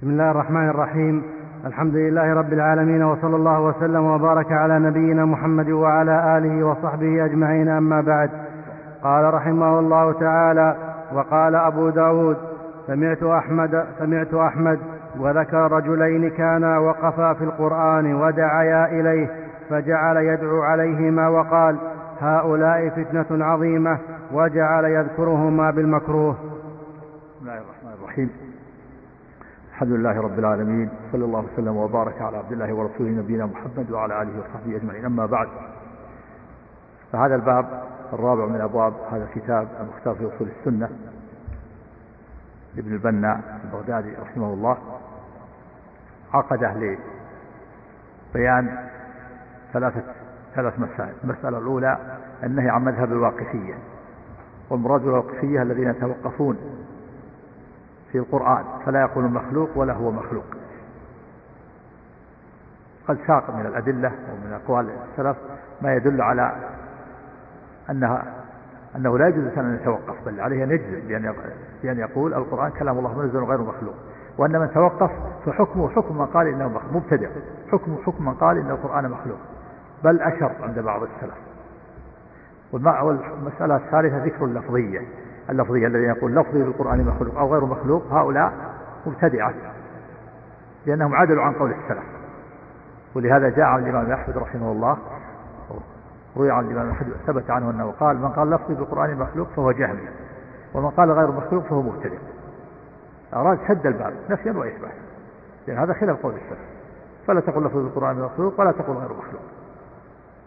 بسم الله الرحمن الرحيم. الحمد لله رب العالمين وصلى الله وسلم وبارك على نبينا محمد وعلى آله وصحبه أجمعين أما بعد. قال رحمه الله تعالى وقال أبو داود سمعت أحمد, سمعت أحمد وذكر رجلين كانا وقفا في القرآن ودعيا إليه فجعل يدعو عليهما وقال هؤلاء فتنة عظيمة وجعل يذكرهما بالمكروه. بسم الله الرحمن الرحيم. الحمد لله رب العالمين صلى الله وسلم وبارك على عبد الله ورسوله نبينا محمد وعلى آله وصحبه أجمعين أما بعد. فهذا الباب الرابع من أبواب هذا الكتاب المختار في اصول السنة. لابن البنا البغدادي رحمه الله عقده لبيان ثلاثة ثلاث مسائل. المسألة الأولى النهي عن مذهب الواقفية والمراد بالواقفية الذين يتوقفون في القرآن فلا يقول مخلوق ولا هو مخلوق. قد ساق من الأدلة ومن أقوال السلف ما يدل على أنها أنه لا يجوز أن يتوقف بل عليه أن يجزم بأن يقول القرآن كلام الله منزل غير مخلوق. وأن من توقف فحكمه حكم من قال إنه مبتدع. حكمه حكم من قال إن القرآن مخلوق. بل أشر عند بعض السلف. والمسألة الثالثة ذكر اللفظية اللفظية الذي يقول لفظي بالقرآن مخلوق أو غير مخلوق هؤلاء مبتدعة لأنهم عدلوا عن قول السلف. ولهذا جاء عن الإمام أحمد رحمه الله روي عن الإمام أحمد ثبت عنه أنه قال من قال لفظي بالقرآن مخلوق فهو جهمي ومن قال غير مخلوق فهو مبتدع. أراد سد الباب نفيا وإثباتا لأن هذا خلاف قول السلف. فلا تقل لفظي بالقرآن مخلوق ولا تقل غير مخلوق.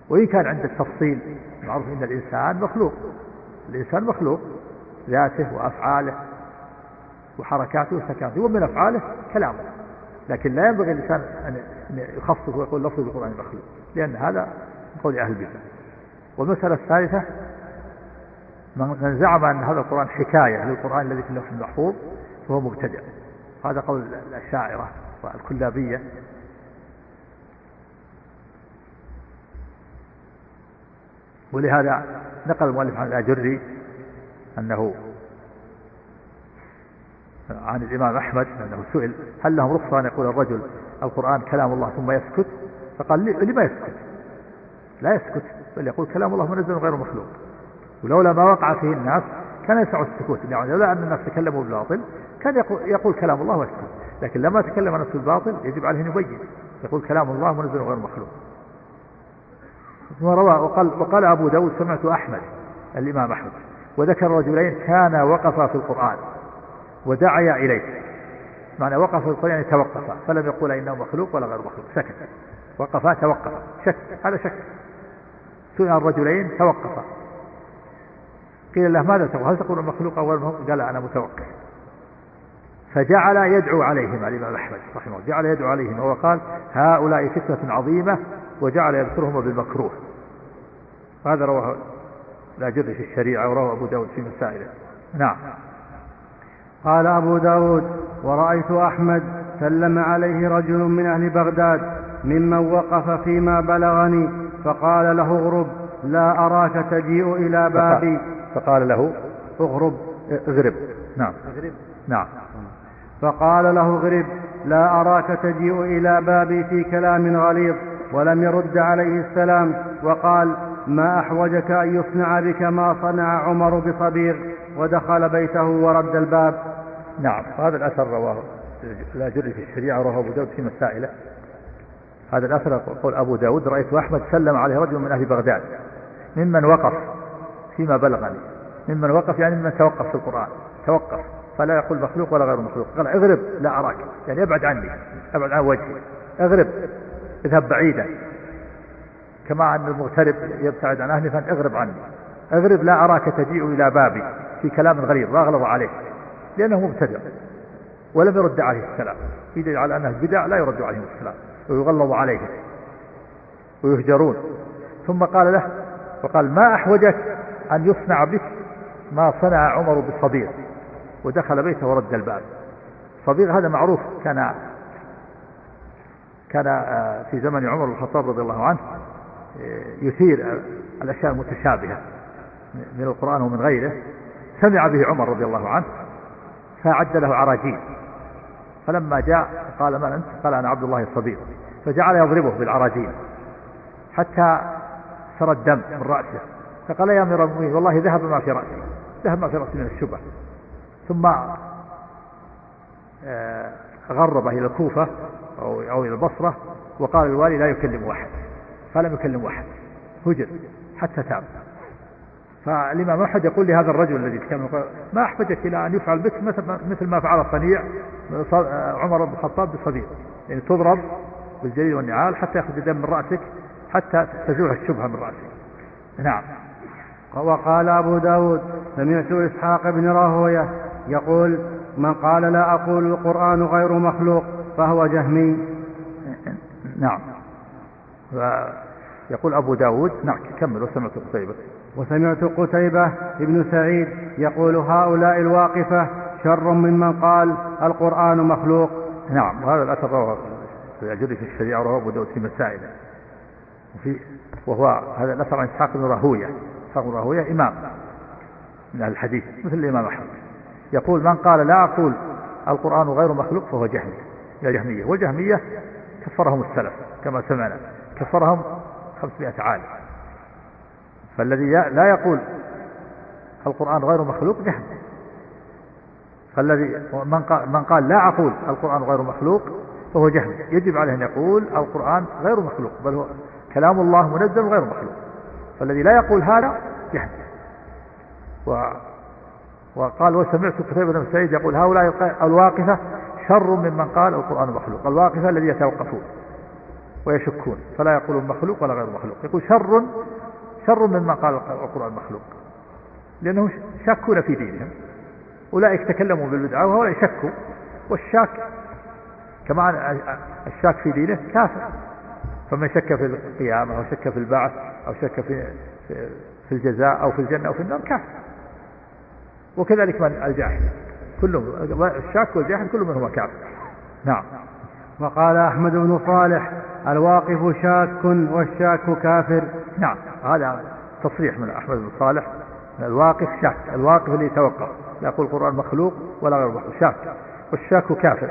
وإن كان عند التفصيل معروف أن الإنسان مخلوق الإنسان مخلوق. ذاته وأفعاله وحركاته وسكناته ومن أفعاله كلامه. لكن لا ينبغي الإنسان أن يخصص ويقول لفظ القرآن مخلوق لأن هذا قول أهل البدع. والمسألة الثالثة من زعم أن هذا القرآن حكاية للقرآن الذي في اللوح المحفوظ فهو مبتدع. هذا قول الأشاعرة والكلابية. ولهذا نقل المؤلف عن الأجري أنه عن الإمام أحمد أنه سئل هل لهم رخصة أن يقول الرجل القرآن كلام الله ثم يسكت؟ فقال لما يسكت؟ لا يسكت بل يقول كلام الله منزل غير مخلوق. ولولا ما وقع فيه الناس كان يسع السكوت. يعني لولا أن الناس تكلموا بالباطل كان يقول, يقول كلام الله ويسكت. لكن لما تكلم الناس بالباطل يجب عليه أن يبين. يقول كلام الله منزل غير مخلوق. ثم روى وقال, وقال أبو داود سمعت أحمد الإمام أحمد. وذكر رجلين كانا وقفا في القرآن ودعيا إليه. معنى وقف في القرآن يعني توقفا. فلم يقول إنه مخلوق ولا غير مخلوق. سكت وقفا توقفا. شك. هذا شك. سئل الرجلين توقفا. قيل له ماذا تقول؟ هل تقول مخلوق أو غير مخلوق؟ قال أنا متوقف. فجعل يدعو عليهما الإمام أحمد رحمه الله. جعل يدعو عليهما وقال هؤلاء فتنة عظيمة وجعل يذكرهما بالمكروه. هذا رواه لا جد في الشريعة وروى أبو داود في مسائله. نعم. قال أبو داود ورأيت أحمد سلم عليه رجل من أهل بغداد ممن وقف فيما بلغني فقال له اغرب لا أراك تجيء إلى بابي. فقال له اغرب اغرب. نعم. اغرب. نعم. فقال له اغرب لا أراك تجيء إلى بابي في كلام غليظ ولم يرد عليه السلام. وقال ما أحوجك أن يصنع بك ما صنع عمر بصبيغ ودخل بيته ورد الباب. نعم هذا الأثر رواه لا جري في الشريعة رواه أبو داود في مسائله. هذا الأثر قول أبو داود رأيت أحمد سلم عليه رجل من أهل بغداد ممن وقف فيما بلغني ممن وقف يعني ممن توقف في القرآن توقف فلا يقول مخلوق ولا غير مخلوق قال اغرب لا أراك يعني ابعد عني ابعد عن وجهي اغرب اذهب بعيدا. كما أن المغترب يبتعد عن أهله فأن اغرب عني. اغرب لا أراك تجيء إلى بابي في كلام غليظ وأغلظ عليه لأنه مبتدع ولم يرد عليه السلام. يدل على أنه بدع لا يرد عليهم السلام ويغلظ عليهم ويهجرون. ثم قال له وقال ما أحوجك أن يصنع بك ما صنع عمر بالصبيغ ودخل بيته ورد الباب. صبيغ هذا معروف كان كان آه، في زمن عمر الخطاب رضي الله عنه يثير الأشياء المتشابهة من القرآن ومن غيره. سمع به عمر رضي الله عنه فأعد له عراجيل فلما جاء قال من أنت؟ قال أنا عبد الله الصبير فجعل يضربه بالعراجين حتى سرى الدم من رأسه. فقال يا أمير المؤمنين والله ذهب ما في رأسي ذهب ما في رأسي من الشبه. ثم آه، غرب إلى الكوفة أو إلى البصرة وقال الوالي لا يكلم أحد. فلم يكلم أحد هجر. حتى تاب. فالإمام أحد يقول لهذا الرجل الذي تكلم ما أحوجك إلى أن يفعل بك مثل, مثل ما فعل الصنيع عمر بن الخطاب بالصديق. يعني تضرب بالجليل والنعال حتى يخرج الدم من رأسك حتى تزول الشبهة من رأسك. نعم. وقال أبو داود سمعت إسحاق بن راهوية يقول من قال لا أقول القرآن غير مخلوق فهو جهمي. نعم. يقول أبو داود نعم كمل وسمعت قتيبة. وسمعت قتيبة ابن سعيد يقول هؤلاء الواقفة شر ممن قال القرآن مخلوق. نعم وهذا الأثر رواه يجري في الشريعة ورواه أبو داود في مسائله. وفي وهو هذا الأثر عن إسحاق بن راهوية. إسحاق بن راهوية إمام من أهل الحديث مثل الإمام أحمد. يقول من قال لا أقول القرآن غير مخلوق فهو جهمي يا جهمية والجهمية كفرهم السلف كما سمعنا. كفرهم 500 عالم فالذي لا يقول القرآن غير مخلوق جهل فالذي من قال, من قال لا أقول القرآن غير مخلوق فهو جهل. يجب عليه أن يقول القرآن غير مخلوق بل هو كلام الله منزل غير مخلوق. فالذي لا يقول هذا جهل. و وقال وسمعت قتيبة بن سعيد يقول هؤلاء الواقفة شر ممن قال القرآن مخلوق الواقفة الذي يتوقفون. ويشكون فلا يقولون مخلوق ولا غير مخلوق. يقول شر شر ممن قال القرآن مخلوق. لأنهم شاكون في دينهم. أولئك تكلموا بالبدعة وهؤلاء شكوا والشاك كما الشاك في دينه كافر. فمن شك في القيامة أو شك في البعث أو شك في في الجزاء أو في الجنة أو في النار كافر. وكذلك من الجاهل. كلهم الشاك والجاهل كل منهما كافر. نعم. وقال أحمد بن صالح الواقف شاك والشاك كافر. نعم هذا تصريح من أحمد بن صالح. الواقف شاك الواقف اللي يتوقف. لا يقول القرآن مخلوق ولا غير مخلوق. شاك والشاك كافر.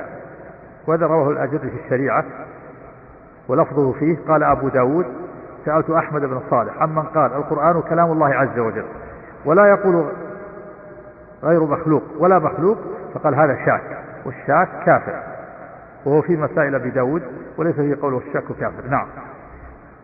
وهذا رواه الأجر في الشريعة. ولفظه فيه قال أبو داود سألت أحمد بن صالح عمن قال القرآن كلام الله عز وجل ولا يقول غير مخلوق ولا مخلوق فقال هذا شاك والشاك كافر. وهو في مسائل أبي داود وليس في قوله الشك كافر نعم.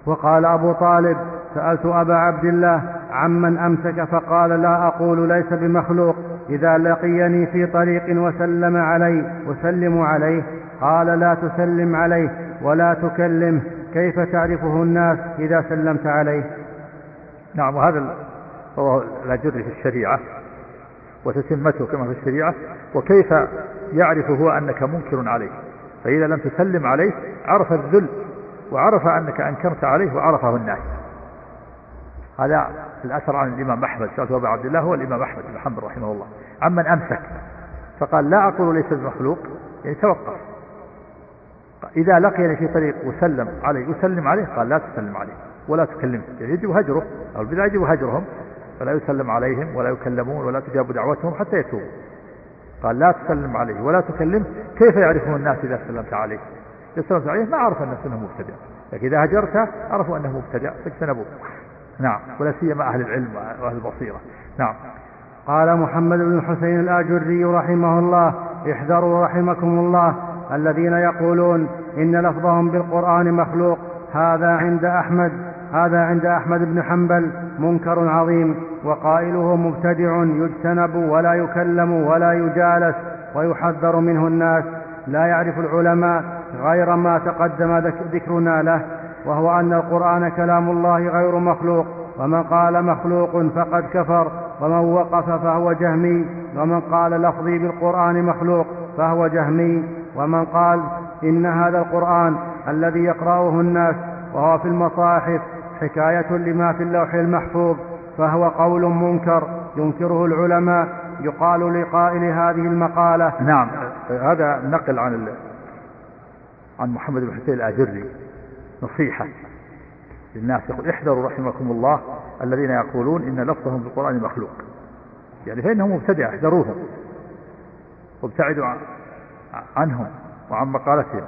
وقال أبو طالب سألت أبا عبد الله عمن أمسك؟ فقال لا أقول ليس بمخلوق. إذا لقيني في طريق وسلم علي أسلم عليه. قال لا تسلم عليه ولا تكلمه كيف تعرفه الناس إذا سلمت عليه؟ نعم وهذا هو لا جر في الشريعة وتتمته كما في الشريعة. وكيف يعرف هو أنك منكر عليه؟ فإذا لم تسلم عليه عرف الذل وعرف أنك أنكرت عليه وعرفه الناس هذا الأثر عن الإمام أحمد سألت أبا عبد الله هو الإمام أحمد بن حنبل رحمه الله. عمن أمسك فقال لا أقول ليس بمخلوق يعني توقف. إذا لقيني في طريق وسلم عليه يسلم عليه؟ قال لا تسلم عليه ولا تكلمه. يعني يجب هجره أو البدع يجب هجرهم فلا يسلم عليهم ولا يكلمون ولا تجاب دعوتهم حتى يتوبوا. قال لا تسلم عليه ولا تكلم كيف يعرفه الناس إذا سلمت عليه؟ إذا سلمت عليه ما عرف الناس أنه مبتدع لكن إذا هجرته عرفوا أنه مبتدع فاجتنبوه نعم ولا سيما أهل العلم وأهل البصيرة. نعم. قال محمد بن الحسين الآجري رحمه الله احذروا رحمكم الله الذين يقولون إن لفظهم بالقرآن مخلوق هذا عند أحمد هذا عند أحمد بن حنبل منكر عظيم. وقائله مبتدع يجتنب ولا يكلم ولا يجالس ويحذر منه الناس لا يعرف العلماء غير ما تقدم ذكرنا له وهو أن القرآن كلام الله غير مخلوق ومن قال مخلوق فقد كفر ومن وقف فهو جهمي ومن قال لفظي بالقرآن مخلوق فهو جهمي ومن قال إن هذا القرآن الذي يقرأه الناس وهو في المصاحف حكاية لما في اللوح المحفوظ. فهو قول منكر ينكره العلماء يقال لقائل هذه المقالة. نعم هذا نقل عن. عن محمد بن حسين الآجري نصيحة للناس. يقول احذروا رحمكم الله الذين يقولون إن لفظهم في القرآن مخلوق. يعني فإنهم مبتدع احذروهم. وابتعدوا عنهم وعن مقالتهم.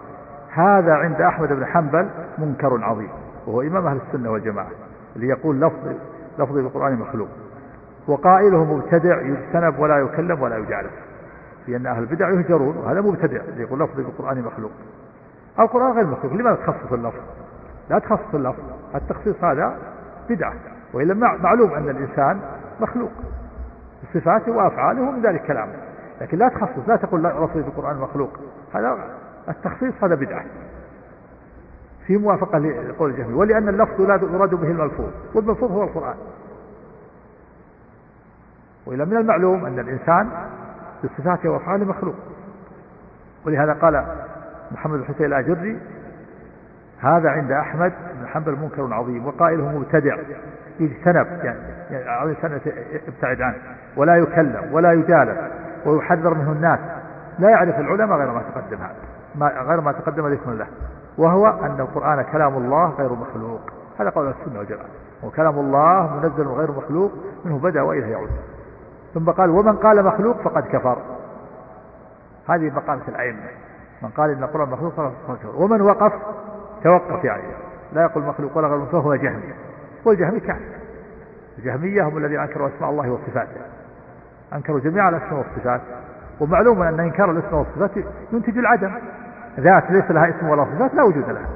هذا عند أحمد بن حنبل منكر عظيم وهو إمام أهل السنة والجماعة اللي يقول لفظ لفظ القرآن مخلوق. وقائله مبتدع يجتنب ولا يكلم ولا يجالس. لأن أهل البدع يهجرون وهذا مبتدع يقول لفظ القرآن مخلوق. القرآن غير مخلوق لماذا تخصص اللفظ؟ لا تخصص اللفظ التخصيص هذا بدعة. وإلا معلوم أن الإنسان مخلوق. صفاته وأفعاله ومن ذلك كلامه. لكن لا تخصص لا تقول لفظ القرآن مخلوق. هذا التخصيص هذا بدعة. في موافقة لقول الجهمي ولأن اللفظ لا يراد به الملفوظ والملفوظ هو القرآن. وإلى من المعلوم أن الإنسان بصفاته وأفعاله مخلوق. ولهذا قال محمد الحسين الأجري هذا عند أحمد بن حنبل منكر عظيم وقائله مبتدع يجتنب يعني, يعني سنة ابتعد عنه ولا يكلم ولا يجالس ويحذر منه الناس. لا يعرف العلماء غير ما تقدم هذا غير ما تقدم ذكر له. وهو أن القرآن كلام الله غير مخلوق. هذا قول السنة والجماعة. وكلام الله منزل غير مخلوق منه بدأ وإليه يعود. ثم قال ومن قال مخلوق فقد كفر. هذه مقالة الأئمة. من قال إن القرآن مخلوق فقد كفر. ومن وقف توقف يعني. لا يقول مخلوق ولا غير مخلوق فهو جهمي والجهمي كافر الجهمية هم الذين أنكروا أسماء الله وصفاته. أنكروا جميع الأسماء والصفات ومعلوم أن إنكار الاسم والصفات ينتج العدم. ذات ليس لها اسم ولا صفات لا وجود لها.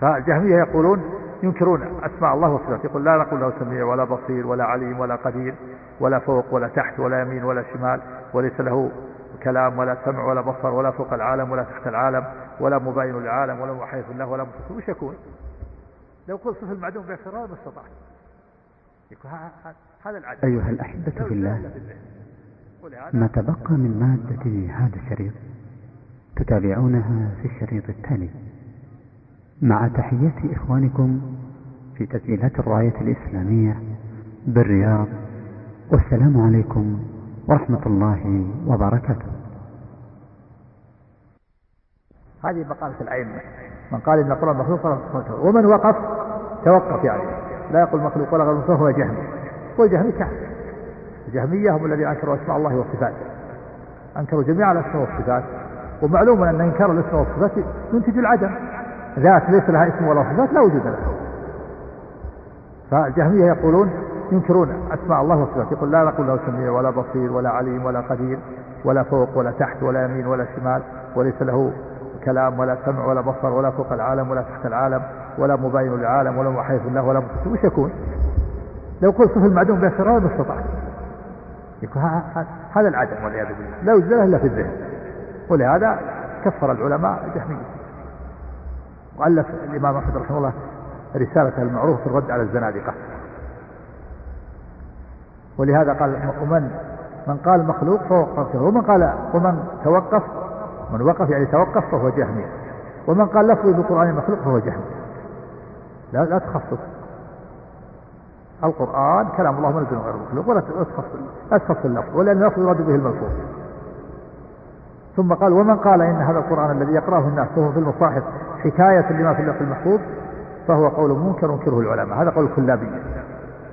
فالجهمية يقولون ينكرون أسماء الله وصفاته. يقول لا نقول له سميع ولا بصير ولا عليم ولا قدير ولا فوق ولا تحت ولا يمين ولا شمال وليس له كلام ولا سمع ولا بصر ولا فوق العالم ولا تحت العالم ولا مباين للعالم ولا محيط له ولا متصل وش يكون؟ لو قلت صفة المعدوم باعتراض ما استطعت. يكون هذا العدل. أيها الأحبة في الله ما تبقى من مادة هذا الشريط؟ تتابعونها في الشريط التالي. مع تحيات إخوانكم في تسجيلات الراية الإسلامية بالرياض والسلام عليكم ورحمة الله وبركاته. هذه مقالة الأئمة. من قال إن القرآن مخلوق ومن وقف؟ توقف يعني. لا يقول مخلوق ولا غير مخلوق هو جهمي والجهمي كافر الجهمية هم الذين أنكروا أسماء الله وصفاته أنكروا جميع الأسماء والصفات. ومعلوم أن إنكار الأسماء والصفات ينتج العدم. ذات ليس لها اسم ولا صفات لا وجود لها. فالجهمية يقولون ينكرون أسماء الله وصفاته. يقول لا نقول له سميع ولا بصير ولا عليم ولا قدير ولا فوق ولا تحت ولا يمين ولا شمال وليس له كلام ولا سمع ولا بصر ولا فوق العالم ولا تحت العالم ولا مباين للعالم ولا محيط له ولا متصل وش يكون؟ لو قلت صفة المعدوم باعتراض ما استطعت. هذا العدم والعياذ بالله. لا يوجد إلا في الذهن. ولهذا كفر العلماء الجهمية وألف الإمام أحمد رحمه الله رسالة المعروف في الرد على الزنادقة. ولهذا قال ومن من قال مخلوق فهو كافر ومن قال ومن توقف من وقف يعني توقف فهو جهمي. ومن قال لفظ بالقرآن مخلوق فهو جهمي. لا لا تخصص. القرآن كلام الله منزل غير مخلوق ولا تخصص لا تخصص اللفظ ولأن اللفظ يراد به الملفوظ ثم قال ومن قال إن هذا القرآن الذي يقرأه الناس وهو في المصاحف حكاية لما في اللفظ المحفوظ فهو قول منكر ينكره العلماء. هذا قول الكلابية.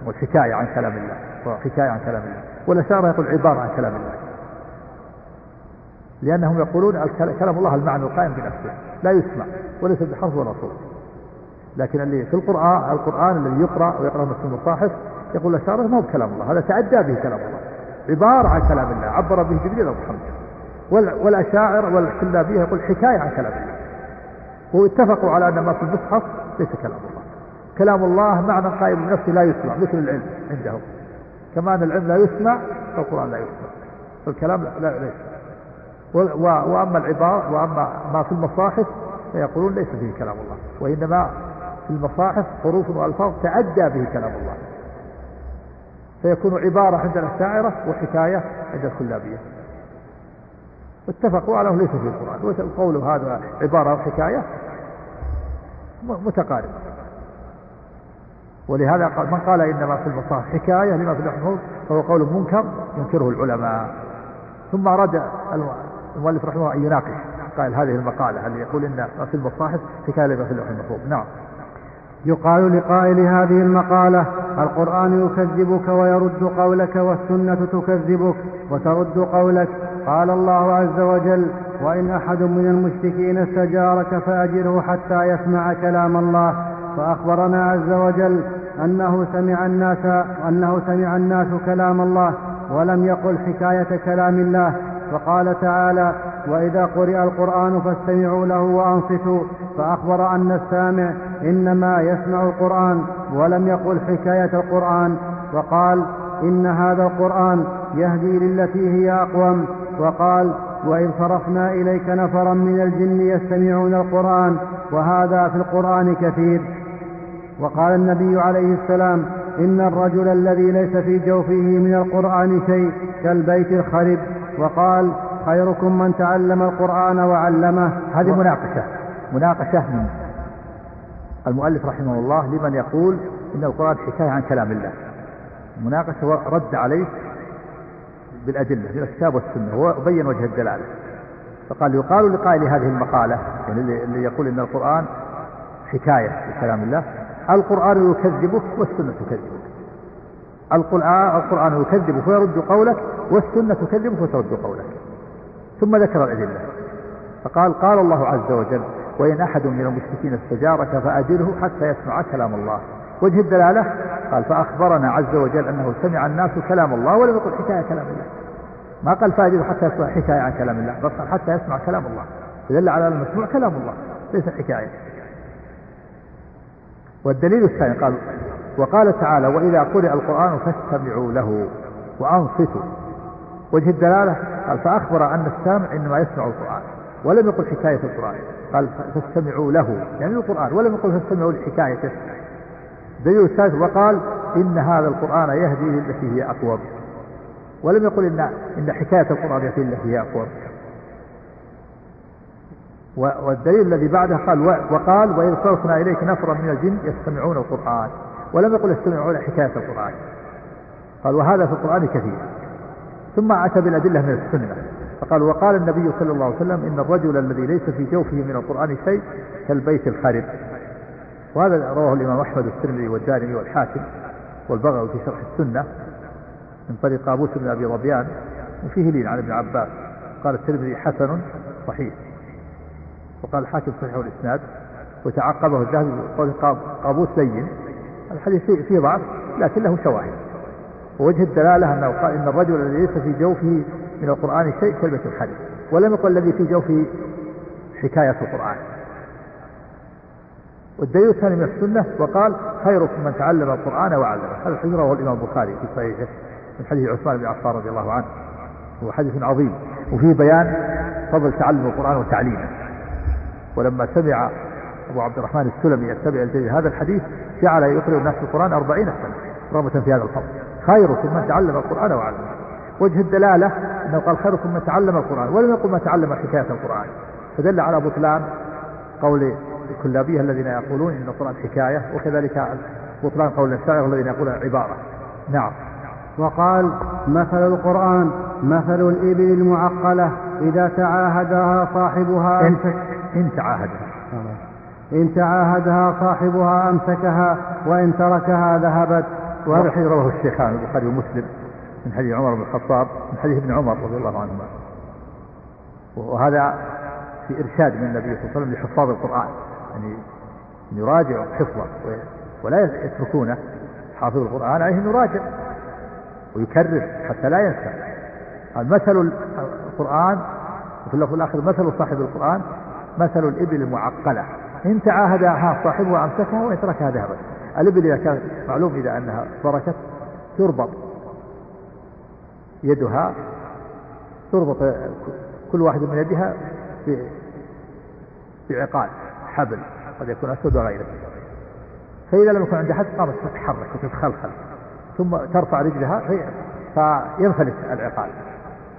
والحكاية عن كلام الله. حكاية عن كلام الله. والأشاعرة يقول عبارة عن كلام الله. لأنهم يقولون كلام الله المعنى القائم بنفسه. لا يسمع وليس بحرف ولا صوت. لكن اللي في القرآن القرآن الذي يقرأ ويقرأ في المصاحف يقول الأشاعرة ما هو بكلام الله هذا تعدى به كلام الله. عبارة عن كلام الله عبر به جبريل أو محمد. والأشاعر والكلابية يقول حكاية عن كلام الله. واتفقوا على أن ما في المصحف ليس كلام الله. كلام الله معنى قائم بنفسه لا يسمع مثل العلم عندهم. كما أن العلم لا يسمع فالقرآن لا يسمع. فالكلام لا, لا, لا يسمع وأما العبارة وأما ما في المصاحف فيقولون ليس فيه كلام الله. وإنما في المصاحف حروف وألفاظ تعدى به كلام الله. فيكون عبارة عند الأشاعرة وحكاية عند الكلابية. واتفقوا على أنه ليس في القرآن. والقول هذا؟ عبارة وحكاية متقارب ولهذا قال من قال إنما في المصاحف حكاية لما في المحفوظ فهو قول منكر ينكره العلماء. ثم أراد المؤلف رحمه الله أن يناقش. قال هذه المقالة هل يقول إن ما في المصاحف حكاية لما في المحفوظ؟ نعم. يقال لقائل هذه المقالة القرآن يكذبك ويرد قولك والسنة تكذبك وترد قولك قال الله عز وجل وإن أحد من المشركين استجارك فأجره حتى يسمع كلام الله. فأخبرنا عز وجل أنه سمع الناس أنه سمع الناس كلام الله ولم يقل حكاية كلام الله. وقال تعالى وإذا قرئ القرآن فاستمعوا له وأنصتوا. فأخبر أن السامع إنما يسمع القرآن ولم يقل حكاية القرآن. وقال إن هذا القرآن يهدي للتي هي أقوم. وقال وإذ صرفنا إليك نفرا من الجن يستمعون القرآن وهذا في القرآن كثير. وقال النبي عليه السلام إن الرجل الذي ليس في جوفه من القرآن شيء كالبيت الخرب. وقال خيركم من تعلم القرآن وعلمه. هذه مناقشة. مناقشة من المؤلف رحمه الله لمن يقول إن القرآن حكاية عن كلام الله. مناقشة رد عليه بالأدلة من الكتاب والسنة. وبين وجه الدلالة فقال يقال لقائل هذه المقالة يعني اللي يقول إن القرآن حكاية لكلام الله. القرآن يكذبك والسنة تكذبك. القرآن يكذبك ويرد قولك والسنة تكذبك وترد قولك. ثم ذكر الأدلة. فقال قال الله عز وجل وإن أحد من المشركين استجارك فأجره حتى يسمع كلام الله. وجه الدلالة؟ قال فأخبرنا عز وجل أنه سمع الناس كلام الله ولم يقل حكاية كلام الله. ما قال فأجره حتى يسمع حكاية عن كلام الله قال حتى يسمع كلام الله. دل على المسموع كلام الله ليس حكاية. والدليل الثاني قال وقال تعالى وإذا قرئ القرآن فاستمعوا له وأنصتوا. وجه الدلالة قال فأخبر أن السامع إنما يسمع القرآن ولم يقل حكاية القرآن. قال فاستمعوا له يعني القرآن ولم يقل فاستمعوا لحكايته. الثالث وقال إن هذا القرآن يهدي للتي هي أقوم ولم يقل إن إن حكاية القرآن يهدي للتي هي أقوم والدليل الذي بعده قال وقال وإذ صرفنا إليك نفرا من الجن يستمعون القرآن ولم يقل يستمعون حكاية القرآن. قال وهذا في القرآن كثير. ثم أتى بالأدلة من السنة. فقال وقال النبي صلى الله عليه وسلم إن الرجل الذي ليس في جوفه من القرآن شيء كالبيت الخرب وهذا رواه الإمام أحمد الترمذي والدارمي والحاكم والبغوي في شرح السنة من طريق قابوس بن أبي ظبيان وفيه لين عن ابن عباس. قال الترمذي حسن صحيح. وقال الحاكم صحيح الإسناد. وتعقبه الذهبي بقول قابوس لين. الحديث فيه ضعف لكن له شواهد. ووجه الدلالة أنه قال إن الرجل الذي ليس في جوفه من القرآن شيء كلمة الحديث ولم يقل الذي في جوفه حكاية القرآن. والدليل الثاني من السنة وقال خيركم من تعلم القرآن وعلمه هذا الحديث رواه الإمام البخاري في صحيحه من حديث عثمان بن عفان رضي الله عنه. هو حديث عظيم وفيه بيان فضل تعلم القرآن وتعليمه. ولما سمع أبو عبد الرحمن السلمي يتبع الجيد هذا الحديث جعل يقرأ الناس القرآن أربعين سنة رغبة في هذا الفضل. خيركم من تعلم القرآن وعلمه. وجه الدلالة أنه قال خيركم من تعلم القرآن ولم يقل من تعلم حكاية القرآن. فدل على بطلان قول الكلابية الذين يقولون إن القرآن حكاية وكذلك بطلان قول الشاعر الذين يقولون عبارة. نعم. وقال مثل القرآن مثل الإبل المعقلة إذا تعاهدها صاحبها إن, إن تعاهدها. إن تعاهدها صاحبها أمسكها وإن تركها ذهبت. وهذا الحديث رواه الشيخان البخاري ومسلم من حديث عمر بن الخطاب من حديث ابن عمر رضي الله عنهما. وهذا في إرشاد من النبي صلى الله عليه وسلم لحفاظ القرآن. يعني أن يراجعوا حفظه ولا يتركونه حافظ القرآن عليه أن يراجع ويكرر حتى لا ينسى. مثل القرآن وفي اللفظ الآخر مثل صاحب القرآن مثل الإبل المعقلة. إن تعاهدها صاحبها أمسكها وإن تركها ذهبت الإبل إذا كان معلوم إذا أنها بركت تربط يدها تربط كل واحد من يدها بعقال. حبل قد يكون أسود وغيره. فإذا لم يكن عندها حد قامت تتحرك وتتخلخل ثم ترفع رجلها فينفلت العقال.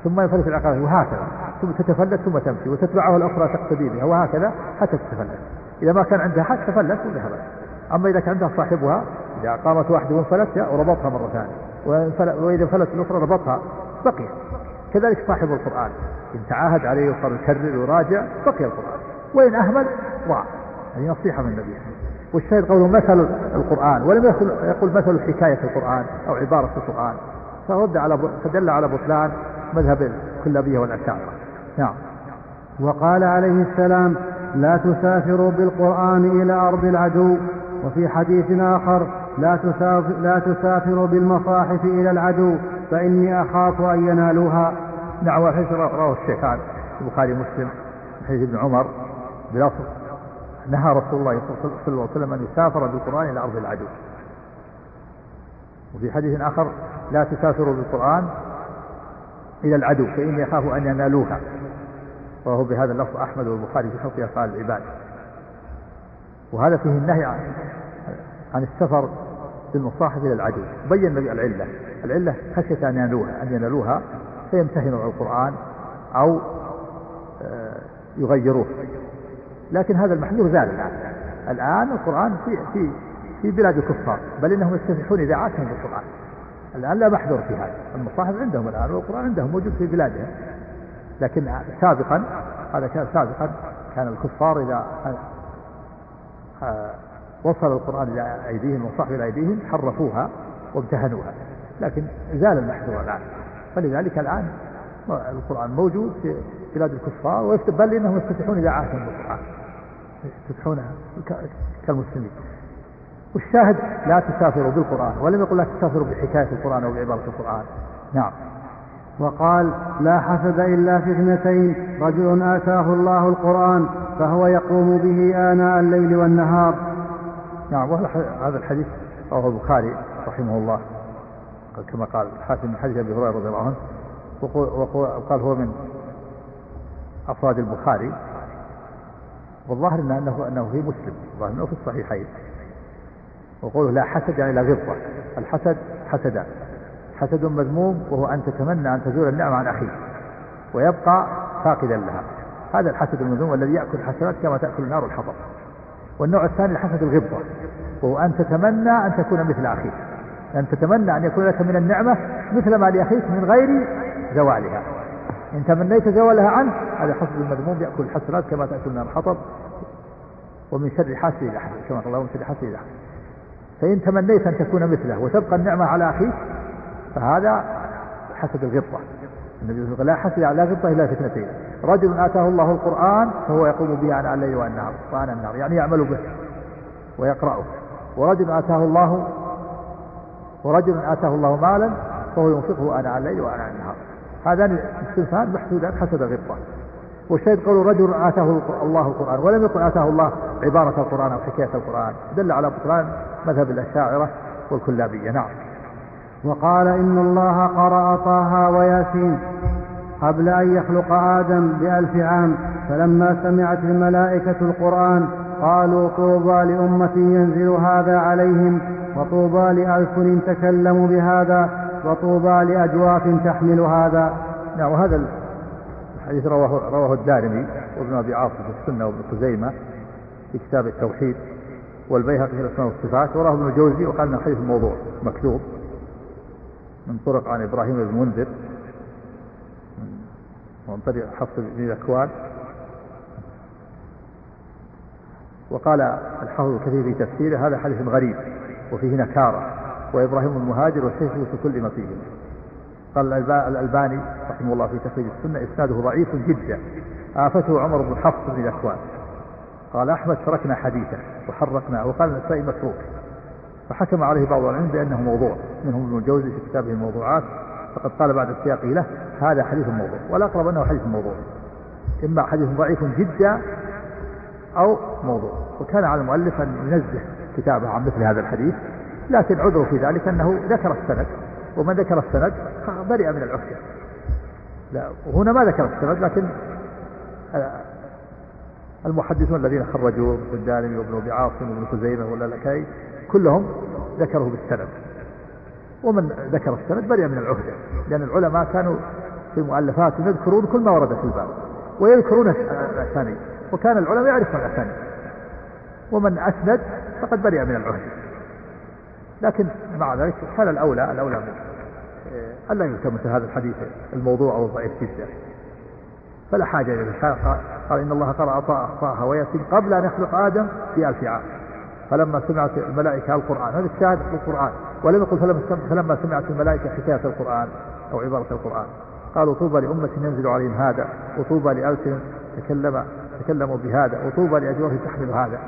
ثم ينفلت العقال وهكذا. ثم تتفلت ثم تمشي وتتبعها الأخرى تقتدي بها وهكذا حتى تتفلت. إذا ما كان عندها حد تفلت وذهبت. أما إذا كان عندها صاحبها إذا قامت واحدة وانفلت وربطها مرة ثانية. وإذا انفلت الأخرى ربطها بقي كذلك صاحب القرآن. إن تعاهد عليه وصار يكرر ويراجع بقي القرآن. وإن أهمل؟ ضاع هذه نصيحة من النبي. والشاهد قوله مثل القرآن ولم يقل مثل حكاية القرآن أو عبارة القرآن. فرد على فدل على بطلان مذهب الكلابية والأشاعرة نعم. وقال عليه السلام لا تسافروا بالقرآن إلى أرض العدو. وفي حديث آخر لا تسافر, لا تسافروا بالمصاحف إلى العدو فإني أخاف أن ينالوها. نعم وحيث رواه الشيخان البخاري ومسلم حديث ابن عمر. بلفظ. نهى رسول الله صلى الله عليه وسلم أن يسافر بالقرآن إلى أرض العدو. وفي حديث آخر لا تسافروا بالقرآن إلى العدو فإني أخاف أن ينالوها. وهو بهذا اللفظ أحمد والبخاري في حكم أفعال العباد. وهذا فيه النهي عن عن السفر بالمصاحف إلى العدو. بين النبي العلة. العلة خشية أن ينالوها أن ينالوها فيمتهنوا القرآن أو آه، يغيروه. لكن هذا المحذور زال الآن الآن القرآن في في في بلاد الكفار بل إنهم يستفتحون إذاعاتهم بالقرآن. الآن لا محذور في هذا. المصاحف عندهم الآن والقرآن عندهم موجود في بلادهم. لكن سابقا هذا كان سابقا كان الكفار إذا وصل القرآن إلى أيديهم والصحف إلى أيديهم حرفوها وامتهنوها. لكن زال المحذور الآن. فلذلك الآن القرآن موجود في بلاد الكفار بل إنهم يفتتحون إذاعاتهم بالقرآن. يفتتحونها كالمسلمين. والشاهد لا تسافروا بالقرآن ولم يقل لا تسافروا بحكاية القرآن أو بعبارة القرآن. نعم. وقال لا حسد إلا في اثنتين رجل آتاه الله القرآن فهو يقوم به آناء الليل والنهار. نعم هذا الحديث رواه البخاري رحمه الله. كما قال الحاكم من حديث أبي هريرة رضي الله عنه وقال هو من أفراد البخاري. والظاهر انه انه إنه في مسلم. الظاهر إنه في الصحيحين. وقوله لا حسد يعني لا غبطة. الحسد حسدان حسد مذموم وهو أن تتمنى أن تزول النعمة عن أخيك. ويبقى فاقدا لها. هذا الحسد المذموم الذي يأكل الحسنات كما تأكل النار الحطب والنوع الثاني الحسد الغبطة. وهو أن تتمنى أن تكون مثل أخيك. أن تتمنى أن يكون لك من النعمة مثل ما لأخيك من غير زوالها. إن تمنيت زوالها عنه هذا حسد المذموم يأكل الحسنات كما تأكل النار الحطب ومن شر حاسد إذا حسد كما قال الله من شر حاسد إذا فإن تمنيت أن تكون مثله وتبقى النعمة على أخيك فهذا حسد الغبطة. النبي صلى الله عليه وسلم لا حسد لا غبطة إلا فتنتين رجل آتاه الله القرآن فهو يقوم به عن الليل والنهار وعن النار يعني يعمل به ويقرأه. ورجل آتاه الله ورجل آتاه الله مالا فهو ينفقه آناء الليل وآناء النهار. هذان الصنفان محسودان حسد الغبطة. والشيء قول رجل آتاه الله القرآن ولم يقل آتاه الله عبارة القرآن أو حكاية القرآن. دل على بطلان مذهب الأشاعرة والكلابية. نعم. وقال إن الله قرأ طه وياسين قبل أن يخلق آدم بألف عام فلما سمعت الملائكة القرآن قالوا طوبى لأمة ينزل هذا عليهم وطوبى لألسن تكلموا بهذا وطوبى لأجواف تحمل هذا. نعم وهذا الحديث رواه, رواه الدارمي وابن أبي عاصم في السنة وابن خزيمة في كتاب التوحيد والبيهقي في الأسماء والصفات وراه ابن الجوزي وقال انه حديث موضوع مكذوب من طرق عن إبراهيم بن منذر ومن طريق حفص بن الأكوان وقال الحافظ الكثير في تفسيره هذا حديث غريب وفيه نكارة. وإبراهيم المهاجر والشيخ في كل فيه قال الألباني رحمه الله في تخريج السنة إسناده ضعيف جدا. آفته عمر بن حفص بن الأكوان قال أحمد تركنا حديثه وحرقناه وقال النسائي متروك. فحكم عليه بعض العلم بأنه موضوع. منهم ابن الجوزي في كتابه الموضوعات. فقد قال بعد السياق له هذا حديث موضوع. والأقرب أنه حديث موضوع. إما حديث ضعيف جدا أو موضوع. وكان على المؤلف أن ينزه كتابه عن مثل هذا الحديث. لكن عذره في ذلك أنه ذكر السند ومن ذكر السند برئ من العهدة لا وهنا ما ذكر السند لكن المحدثون الذين خرجوا ابن الدارمي وابن أبي عاصم وابن خزيمة ولا لكي كلهم ذكروا بالسند. ومن ذكر السند برئ من العهدة لأن العلماء كانوا في مؤلفاتهم يذكرون كل ما ورد في الباب ويذكرون الأسانيد وكان العلماء يعرفون الأسانيد. ومن أسند فقد برئ من العهدة لكن مع ذلك كان الأولى الأولى ألا يلتمس هذا الحديث الموضوع أو الضعيف جدا. فلا حاجة إلى قال إن الله قرأ طه وياسين قبل أن يخلق آدم في ألف عام. فلما سمعت الملائكة القرآن هذا الشاهد في القرآن. ولم يقل فلما سمعت الملائكة حكاية القرآن أو عبارة القرآن. قالوا طوبى لأمة ينزل عليهم هذا وطوبى لألسن تكلم تكلموا بهذا وطوبى لأجواه تحمل هذا.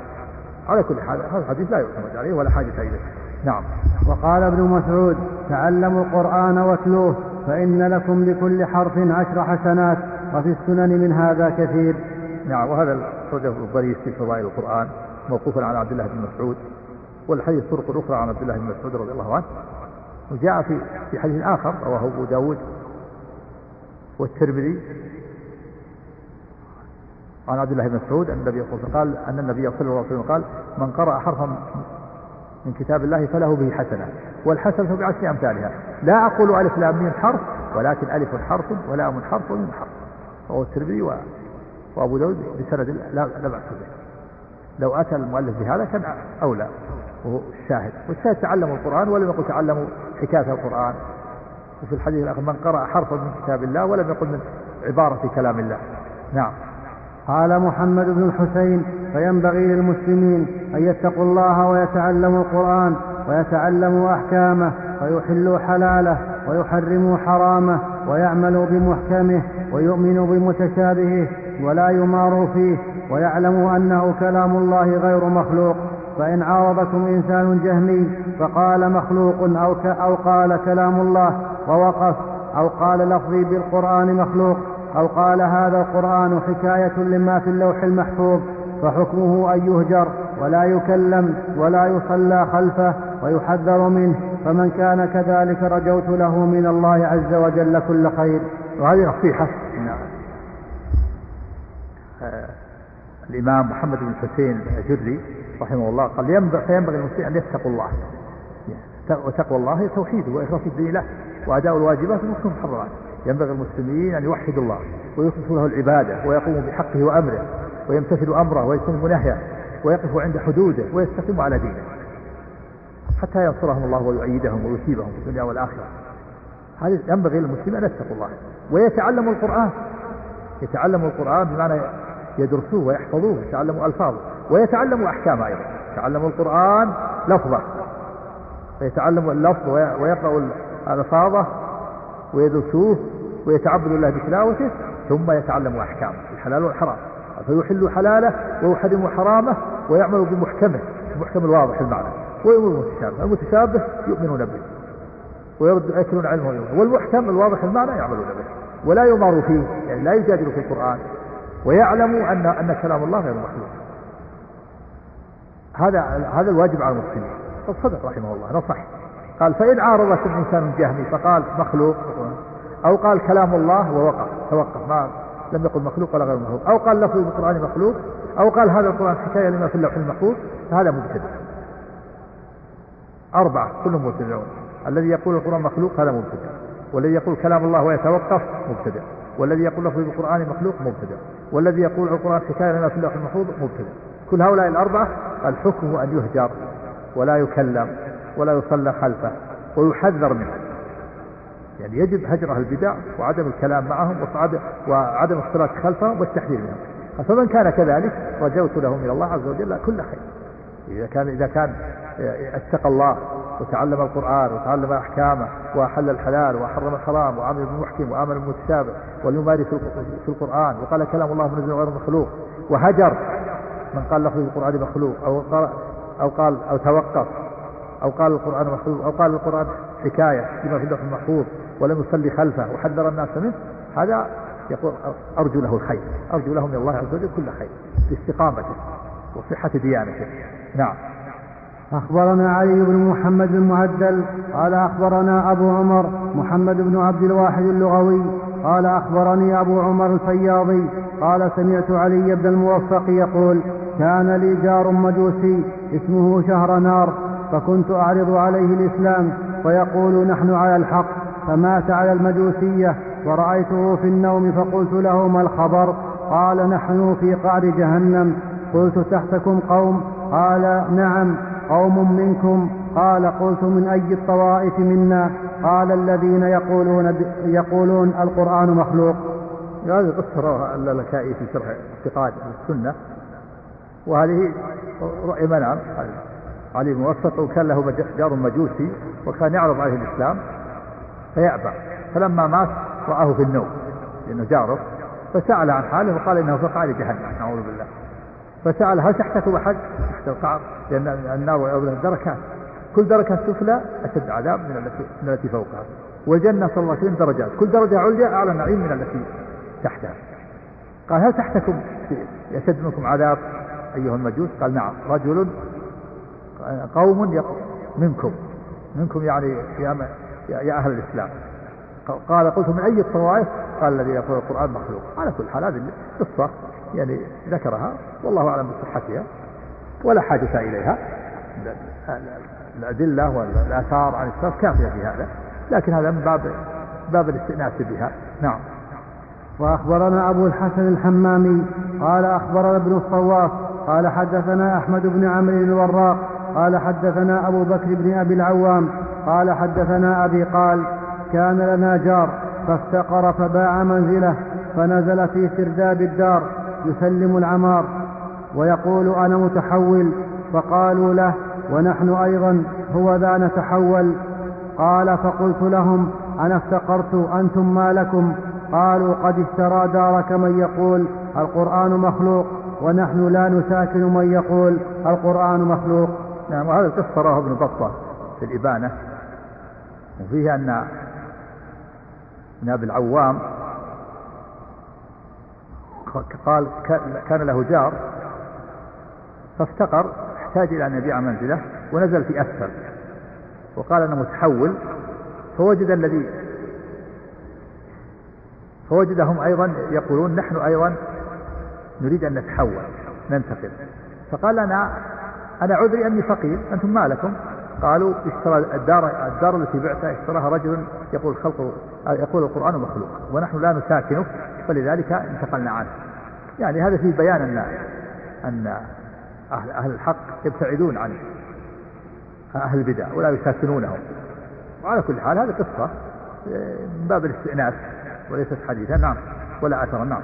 على كل حال هذا الحديث لا يعتمد عليه ولا حاجة إليه. نعم. وقال ابن مسعود تعلموا القرآن واتلوه فإن لكم لكل حرف عشر حسنات وفي السنن من هذا كثير. نعم وهذا أخرجه الضريس في فضائل القرآن موقوفا على عبد الله بن مسعود والحديث طرق أخرى عن عبد الله بن مسعود رضي الله عنه وجاء في في حديث آخر رواه أبو داود والترمذي عن عبد الله بن مسعود أن النبي قال أن النبي صلى الله عليه وسلم قال من قرأ حرفا من كتاب الله فله به حسنة والحسنة بعشر أمثالها. لا أقول ألف لام ميم حرف ولكن ألف حرف ولام حرف وميم حرف. رواه الترمذي وأبو داود بسند لا لا بأس به. لو أتى المؤلف بهذا كان أولى وهو الشاهد. والشاهد تعلموا القرآن ولم يقل تعلموا حكاية القرآن. وفي الحديث الآخر من قرأ حرفا من كتاب الله ولم يقل من عبارة كلام الله. نعم. قال محمد بن الحسين فينبغي للمسلمين أن يتقوا الله ويتعلموا القرآن ويتعلموا أحكامه ويحلوا حلاله ويحرموا حرامه ويعملوا بمحكمه ويؤمنوا بمتشابهه ولا يماروا فيه ويعلموا أنه كلام الله غير مخلوق. فإن عارضكم إنسان جهمي فقال مخلوق أو, أو قال كلام الله ووقف أو قال لفظي بالقرآن مخلوق أو قال هذا القرآن حكاية لما في اللوح المحفوظ فحكمه أن يهجر ولا يكلم ولا يصلى خلفه ويحذر منه فمن كان كذلك رجوت له من الله عز وجل كل خير. وهذه نصيحة. نعم. الإمام محمد بن حسين الجري رحمه الله قال ينبغي فينبغي المسلمين أن يتقوا الله. وتقوى الله توحيده وإخلاص الدين له وأداء الواجبات ومكتوب المحرمات. ينبغي المسلمين أن يوحدوا الله ويخلصوا له العبادة ويقوموا بحقه وأمره. ويمتثلوا أمره ويجتنبوا نهيه ويقفوا عند حدوده ويستقيموا على دينه حتى ينصرهم الله ويؤيدهم ويثيبهم في الدنيا والآخرة. هذا ينبغي للمسلمين أن يتقوا الله. ويتعلموا القرآن. يتعلموا القرآن بمعنى يدرسوه ويحفظوه يتعلموا ألفاظه. ويتعلموا أحكامه أيضا. يتعلموا القرآن لفظه. ويتعلموا اللفظ ويقرأوا الألفاظه ويدرسوه ويتعبد الله بتلاوته ثم يتعلموا أحكامه الحلال والحرام. فيحل حلاله ويحرم حرامه ويعمل بمحكمه المحكم الواضح المعنى. ويؤمن بالمتشابه المتشابه يؤمنون به. ويرد يأكلون علمه والمحكم الواضح المعنى يعملون به. ولا يمار فيه يعني لا يجادل في القرآن. ويعلموا أن أن كلام الله غير مخلوق هذا هذا الواجب على المسلمين. الصدق رحمه الله نصح. قال فإن عارضكم إنسان جهمي فقال مخلوق أو قال كلام الله ووقف توقف ما لم يقل مخلوق ولا غير مخلوق. أو قال لفظ القرآن مخلوق أو قال هذا القرآن حكاية لما في اللوح المحفوظ فهذا مبتدع. أربعة كلهم مبتدعون. الذي يقول القرآن مخلوق هذا مبتدع. والذي يقول كلام الله ويتوقف مبتدع. والذي يقول لفظ القرآن مخلوق مبتدع. والذي يقول القرآن حكاية لما في اللوح المحفوظ مبتدع. كل هؤلاء الأربعة الحكم أن يهجر ولا يكلم ولا يصلى خلفه ويحذر منه. يعني يجب هجر أهل البدع وعدم الكلام معهم وعدم الصلاة خلفهم والتحذير منهم. فمن كان كذلك رجوت له من الله عز وجل كل خير. إذا كان إذا كان اتقى الله وتعلم القرآن وتعلم أحكامه وأحل الحلال وحرم الحرام وعمل بالمحكم وآمن بالمتشابه وليمارس في القرآن وقال كلام الله منزل غير مخلوق وهجر من قال لفظ القرآن مخلوق أو قال أو قال أو توقف أو قال القرآن مخلوق أو قال القرآن حكاية لما في اللوح المحفوظ ولم يصلي خلفه وحذر الناس منه هذا يقول أرجو له الخير أرجو له من الله عز وجل كل خير باستقامته وصحة ديانته. نعم. أخبرنا علي بن محمد المعدل قال أخبرنا أبو عمر محمد بن عبد الواحد اللغوي قال أخبرني أبو عمر الفياضي قال سمعت علي بن الموفق يقول كان لي جار مجوسي اسمه شهر نار فكنت أعرض عليه الإسلام فيقول نحن على الحق. فمات على المجوسية ورأيته في النوم فقلت له ما الخبر؟ قال نحن في قعر جهنم. قلت تحتكم قوم؟ قال نعم. قوم منكم؟ قال قلت من أي الطوائف منا؟ قال الذين يقولون يقولون القرآن مخلوق. هذه قصة رواه اللالكائي في شرح اعتقاد السنة. وهذه رأي منام علي موفق وكان له جار مجوسي وكان يعرض عليه الإسلام. فيأبى فلما مات رآه في النوم لأنه جاره فسأل عن حاله وقال إنه في قعر جهنم نعوذ بالله. فسأل هل تحتكم أحد تحت القعر لأن النار دركات. كل دركة سفلى أشد عذاب من التي من التي فوقها. والجنة صلى الله عليه درجات. كل درجة عليا أعلى نعيم من التي تحتها. قال هل تحتكم يشد منكم عذاب أيها المجوس؟ قال نعم. رجل قوم منكم. منكم يعني يا, أهل الإسلام. قال قلت من أي الطوائف؟ قال الذي يقول القرآن مخلوق. على كل حال هذه قصة يعني ذكرها والله أعلم بصحتها ولا حاجة إليها. الأدلة والآثار عن السلف كافية في هذا لكن هذا من باب باب الاستئناس بها. نعم. وأخبرنا أبو الحسن الحمامي قال أخبرنا ابن الصواف قال حدثنا أحمد بن عمرو الوراق قال حدثنا أبو بكر بن أبي العوام قال حدثنا أبي قال كان لنا جار فافتقر فباع منزله فنزل في سرداب الدار يسلم العمار ويقول أنا متحول فقالوا له ونحن أيضا هو ذا نتحول قال فقلت لهم أنا افتقرت أنتم ما لكم قالوا قد اشترى دار كمن يقول القرآن مخلوق ونحن لا نساكن من يقول القرآن مخلوق نعم وهذا القصة ابن بطة في الإبانة. وفيه أن أبي العوام قال كان له جار فافتقر احتاج إلى أن يبيع منزله ونزل في أسفل. وقال أنه متحول فوجد الذي فوجدهم أيضا يقولون نحن أيضا نريد أن نتحول ننتقل. فقال أنا أنا عذري أني فقير أنتم ما لكم. قالوا اشترى الدار الدار التي بعتها اشتراها رجل يقول خلق يقول القرآن مخلوق ونحن لا نساكنه فلذلك انتقلنا عنه. يعني هذا فيه بيان أن أن أهل, أهل الحق يبتعدون عن أهل البدع ولا يساكنونهم. وعلى كل حال هذه قصة من باب الاستئناس وليست حديثا نعم ولا أثرا نعم.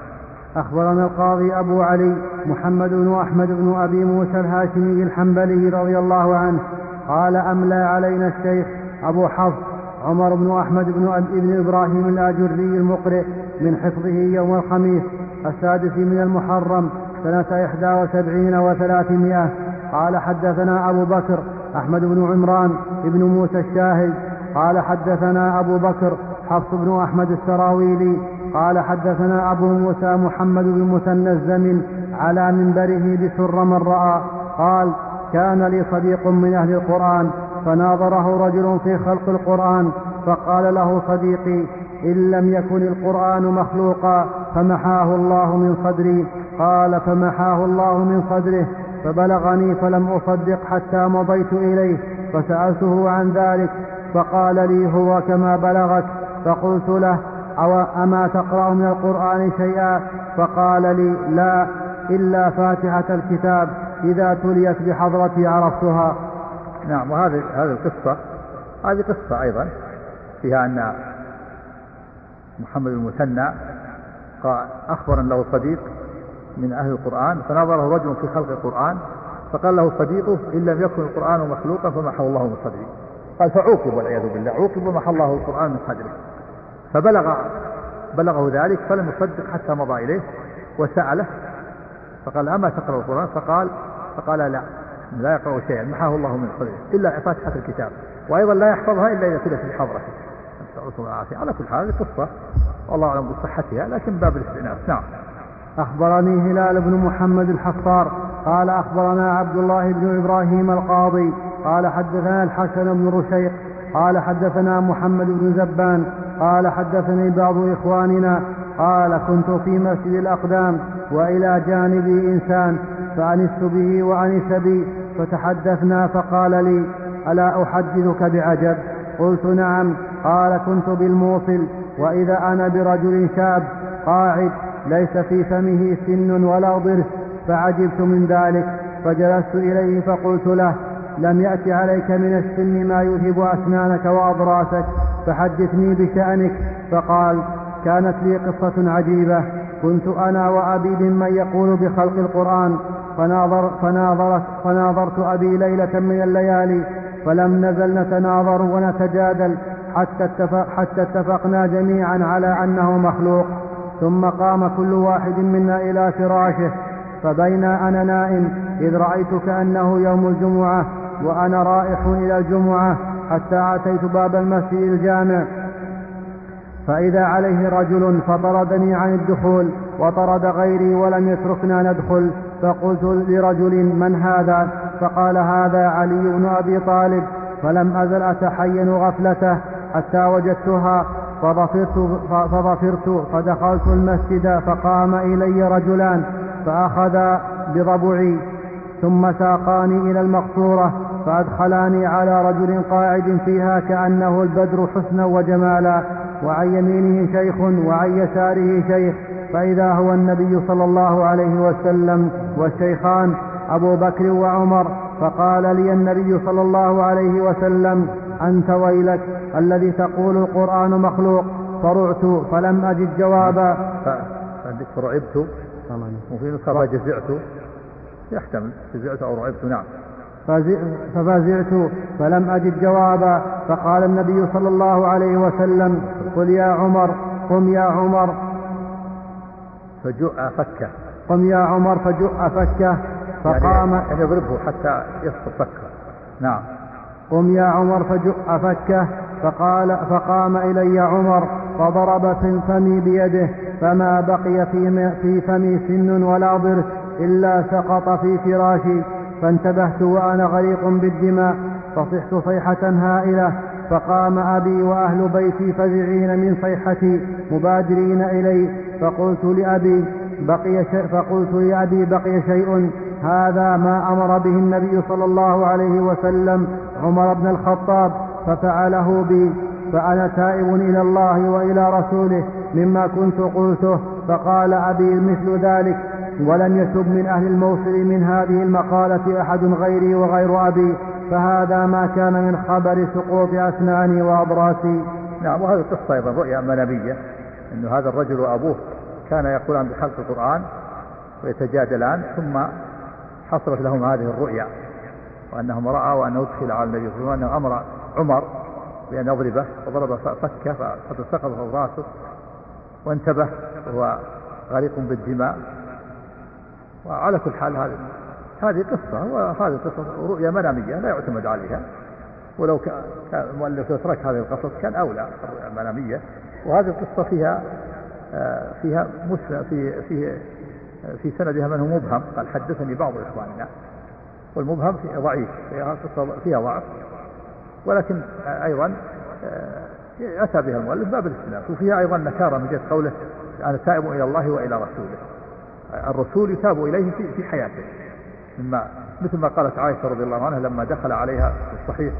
أخبرنا القاضي أبو علي محمد بن أحمد بن أبي موسى الهاشمي الحنبلي رضي الله عنه قال أملى علينا الشيخ أبو حفص عمر بن أحمد بن ابن إبراهيم الآجري المقرئ من حفظه يوم الخميس السادس من المحرم سنة إحدى وسبعين وثلاثمائة. قال حدثنا أبو بكر أحمد بن عمران بن موسى الشاهد. قال حدثنا أبو بكر حفص بن أحمد السراويلي. قال حدثنا أبو موسى محمد بن مثنى الزمن على منبره بسر من رأى. قال كان لي صديق من أهل القرآن فناظره رجل في خلق القرآن فقال له صديقي إن لم يكن القرآن مخلوقا فمحاه الله من صدري. قال فمحاه الله من صدره. فبلغني فلم أصدق حتى مضيت إليه فسألته عن ذلك فقال لي هو كما بلغك؟ فقلت له أو أما تقرأ من القرآن شيئا؟ فقال لي لا إلا فاتحة الكتاب. إذا تليت بحضرتي عرفتها. نعم وهذه هذه القصة هذه قصة أيضا فيها أن محمد المثنى أخبر أن له صديق من أهل القرآن فنظره رجل في خلق القرآن فقال له صديقه إن لم يكن القرآن مخلوقا فمحى الله من صدره قال فعوقب والعياذ بالله عوقب ومحى الله القرآن من صدره. فبلغ بلغه ذلك فلم يصدق حتى مضى إليه وسأله فقال أما تقرأ القرآن؟ فقال فقال لا لا يقرأ شيئا محاه الله من صدره إلا فاتحة الكتاب. وأيضا لا يحفظها إلا إذا تلت في حضرته على كل حال قصة والله أعلم بصحتها لكن باب الاستئناس نعم. أخبرني هلال بن محمد الحصار قال أخبرنا عبد الله بن إبراهيم القاضي قال حدثنا الحسن بن رشيق قال حدثنا محمد بن زبان قال حدثني بعض إخواننا قال كنت في مسجد الأقدام وإلى جانبي إنسان فأنست به وأنس بي فتحدثنا فقال لي ألا أحدثك بعجب؟ قلت نعم. قال كنت بالموصل وإذا أنا برجل شاب قاعد ليس في فمه سن ولا ضرس فعجبت من ذلك فجلست إليه فقلت له لم يأت عليك من السن ما يذهب أسنانك وأضراسك فحدثني بشأنك. فقال كانت لي قصة عجيبة كنت أنا وأبي ممن يقول بخلق القرآن فناظر فناظرت فناظرت أبي ليلة من الليالي فلم نزل نتناظر ونتجادل حتى, اتفق حتى اتفقنا جميعا على أنه مخلوق. ثم قام كل واحد منا إلى فراشه فبينا أنا نائم إذ رأيت كأنه يوم الجمعة وأنا رائح إلى الجمعة حتى أتيت باب المسجد الجامع. فإذا عليه رجل فطردني عن الدخول وطرد غيري ولم يتركنا ندخل فقلت لرجل من هذا؟ فقال هذا علي بن أبي طالب فلم أزل أتحين غفلته حتى وجدتها فظفرت, فظفرت فدخلت المسجد فقام إلي رجلان فأخذا بضبعي ثم ساقاني إلى المقصورة فأدخلاني على رجل قاعد فيها كأنه البدر حسنا وجمالا وعن يمينه شيخ وعن يساره شيخ فإذا هو النبي صلى الله عليه وسلم والشيخان أبو بكر وعمر فقال لي النبي صلى الله عليه وسلم أنت ويلك الذي تقول القرآن مخلوق فرعت فلم أجد جوابا. فرعبت؟ وفي نسخة جزعت يحتمل. جزعت أو رعبت نعم. ففزعت فلم أجد جوابا. فقال النبي صلى الله عليه وسلم قل يا عمر قم يا عمر. فجؤ فكه. قم يا عمر فجؤ فكه. فقام. يعني يضربه حتى يسقط فكه. نعم. قم يا عمر فجؤ فكه. فقال فقام إلي عمر فضرب في فمي بيده. فما بقي في, في فمي سن ولا ضرس إلا سقط في فراشي. فانتبهت وأنا غريق بالدماء. فصحت صيحة هائلة. فقام أبي وأهل بيتي فزعين من صيحتي مبادرين إلي. فقلت لأبي بقي شيء فقلت لأبي بقي شيء. هذا ما أمر به النبي صلى الله عليه وسلم عمر بن الخطاب ففعله بي. فأنا تائب إلى الله وإلى رسوله مما كنت قلته. فقال أبي مثل ذلك ولن يتب من أهل الموصل من هذه المقالة أحد غيري وغير أبي. فهذا ما كان من خبر سقوط أسناني وأضراسي نعم وهذه القصة أيضا رؤيا منامية أن هذا الرجل وأبوه كان يقولان بخلق القرآن ويتجادلان ثم حصلت لهم هذه الرؤيا وأنهم رأى وأنه أدخل على النبي صلى الله عليه وسلم وأنه أمر عمر بأن يضربه فضرب فكه فقد سقط رأسه وانتبه وهو غريق بالدماء. وعلى كل حال هذه هذه قصة وهذه قصة رؤيا منامية لا يعتمد عليها. ولو كان المؤلف ترك هذه القصص كان أولى الرؤيا المنامية وهذه القصة فيها آه، فيها في في في سندها من هو مبهم. قال حدثني بعض إخواننا. والمبهم فيه ضعيف. فيها قصة فيها ضعف. ولكن أيضا آه، أتى بها المؤلف باب الاستئناس وفيها أيضا نكارة من جهة قوله أنا تائب إلى الله وإلى رسوله. الرسول يتاب إليه في, في حياته. مما مثل ما قالت عائشة رضي الله عنها لما دخل عليها في الصحيح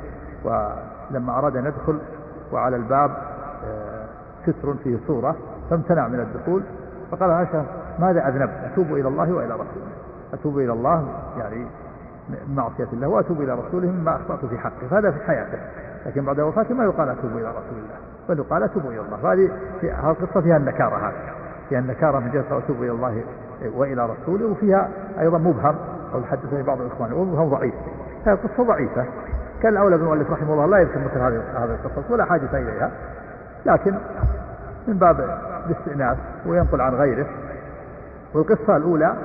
ولما أراد أن يدخل وعلى الباب آه، ستر فيه صورة فامتنع من الدخول فقال عائشة ماذا أذنبت أتوب إلى الله وإلى رسوله. أتوب إلى الله يعني معصية الله وأتوب إلى رسوله مما أخطأت في حقه فهذا في حياته. لكن بعد وفاته ما يقال أتوب إلى رسول الله بل يقال أتوب إلى الله. فهذه القصة فيها النكارة هذه فيها النكارة من جهة أتوب إلى الله وإلى رسوله وفيها أيضا مبهم أو حدثني بعض الإخوان ومبهم ضعيف. هذه قصة ضعيفة. كان الأولى بالمؤلف رحمه الله لا يذكر مثل هذه هذه القصص ولا حاجة إليها. لكن من باب الاستئناس وينقل عن غيره. والقصة الأولى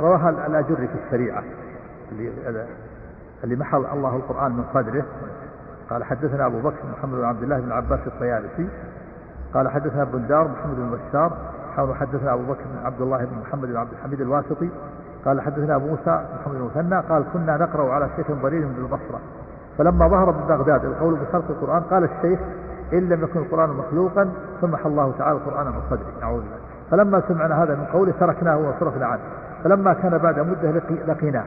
رواها الأجري في الشريعة اللي اللي محل الله القرآن من صدره. قال حدثنا أبو بكر محمد بن عبد الله بن عباس الطيالسي. قال حدثنا ابن دار محمد بن بشار. حدثنا أبو بكر بن عبد الله بن محمد بن عبد الحميد الواسطي قال حدثنا أبو موسى محمد بن مثنى قال كنا نقرأ على شيخ ضرير من البصرة. فلما ظهر ببغداد القول بخلق القرآن قال الشيخ إن لم يكن القرآن مخلوقا سمح الله تعالى القرآن من صدري نعوذ بالله. فلما سمعنا هذا من قوله تركناه وصرفنا عنه فلما كان بعد مدة لقيناه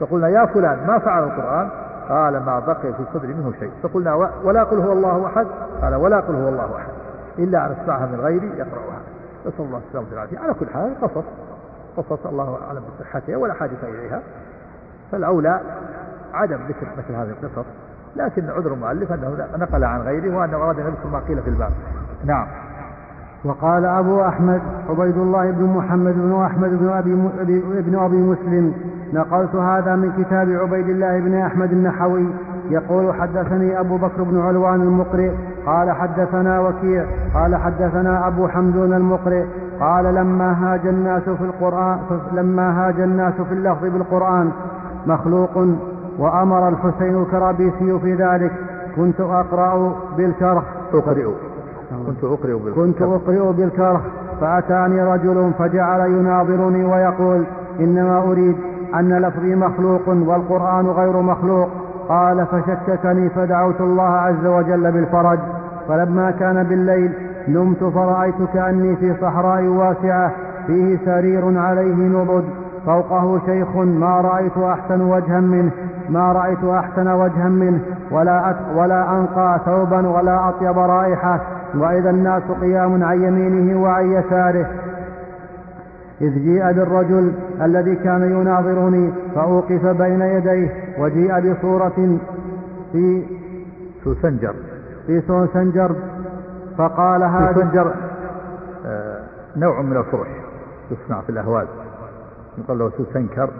فقلنا يا فلان ما فعل القرآن؟ قال ما بقي في صدري منه شيء. فقلنا ولا قل هو الله أحد؟ قال ولا قل هو الله أحد إلا أن أسمعها من غيري يقرأها. نسأل الله السلامة والعافية. على كل حال قصص. قصص الله أعلم بصحتها ولا حاجة إليها. فالأولى عدم ذكر مثل هذه القصص لكن عذر المؤلف أنه نقل عن غيره وأنه أراد أن يذكر ما قيل في الباب. نعم. وقال أبو أحمد عبيد الله بن محمد بن أحمد بن أبي, بن أبي مسلم نقلت هذا من كتاب عبيد الله بن أحمد النحوي يقول حدثني أبو بكر بن علوان المقرئ قال حدثنا وكيع قال حدثنا أبو حمدون المقرئ قال لما هاج الناس في القرآن لما هاج الناس في اللفظ بالقرآن مخلوق وأمر الحسين الكرابيسي في ذلك كنت أقرأ بالكرخ. أقرئ. كنت أقرئ بالكرخ. كنت أقرئ بالكرخ فأتاني رجل فجعل يناظرني ويقول إنما أريد أن لفظي مخلوق والقرآن غير مخلوق. قال فشككني فدعوت الله عز وجل بالفرج فلما كان بالليل نمت فرأيت كأني في صحراء واسعة فيه سرير عليه نضد فوقه شيخ ما رأيت أحسن وجها منه ما رأيت أحسن وجها منه ولا أت ولا أنقى ثوبا ولا أطيب رائحة وإذا الناس قيام عن يمينه وعن يساره. إذ جيء بالرجل الذي كان يناظرني فأوقف بين يديه وجيء بصورة في سوسنجر. في سوسنجر فقال هذا سوسنجر آه نوع من الفرش. يصنع في الأهواز يقال له سوسنكر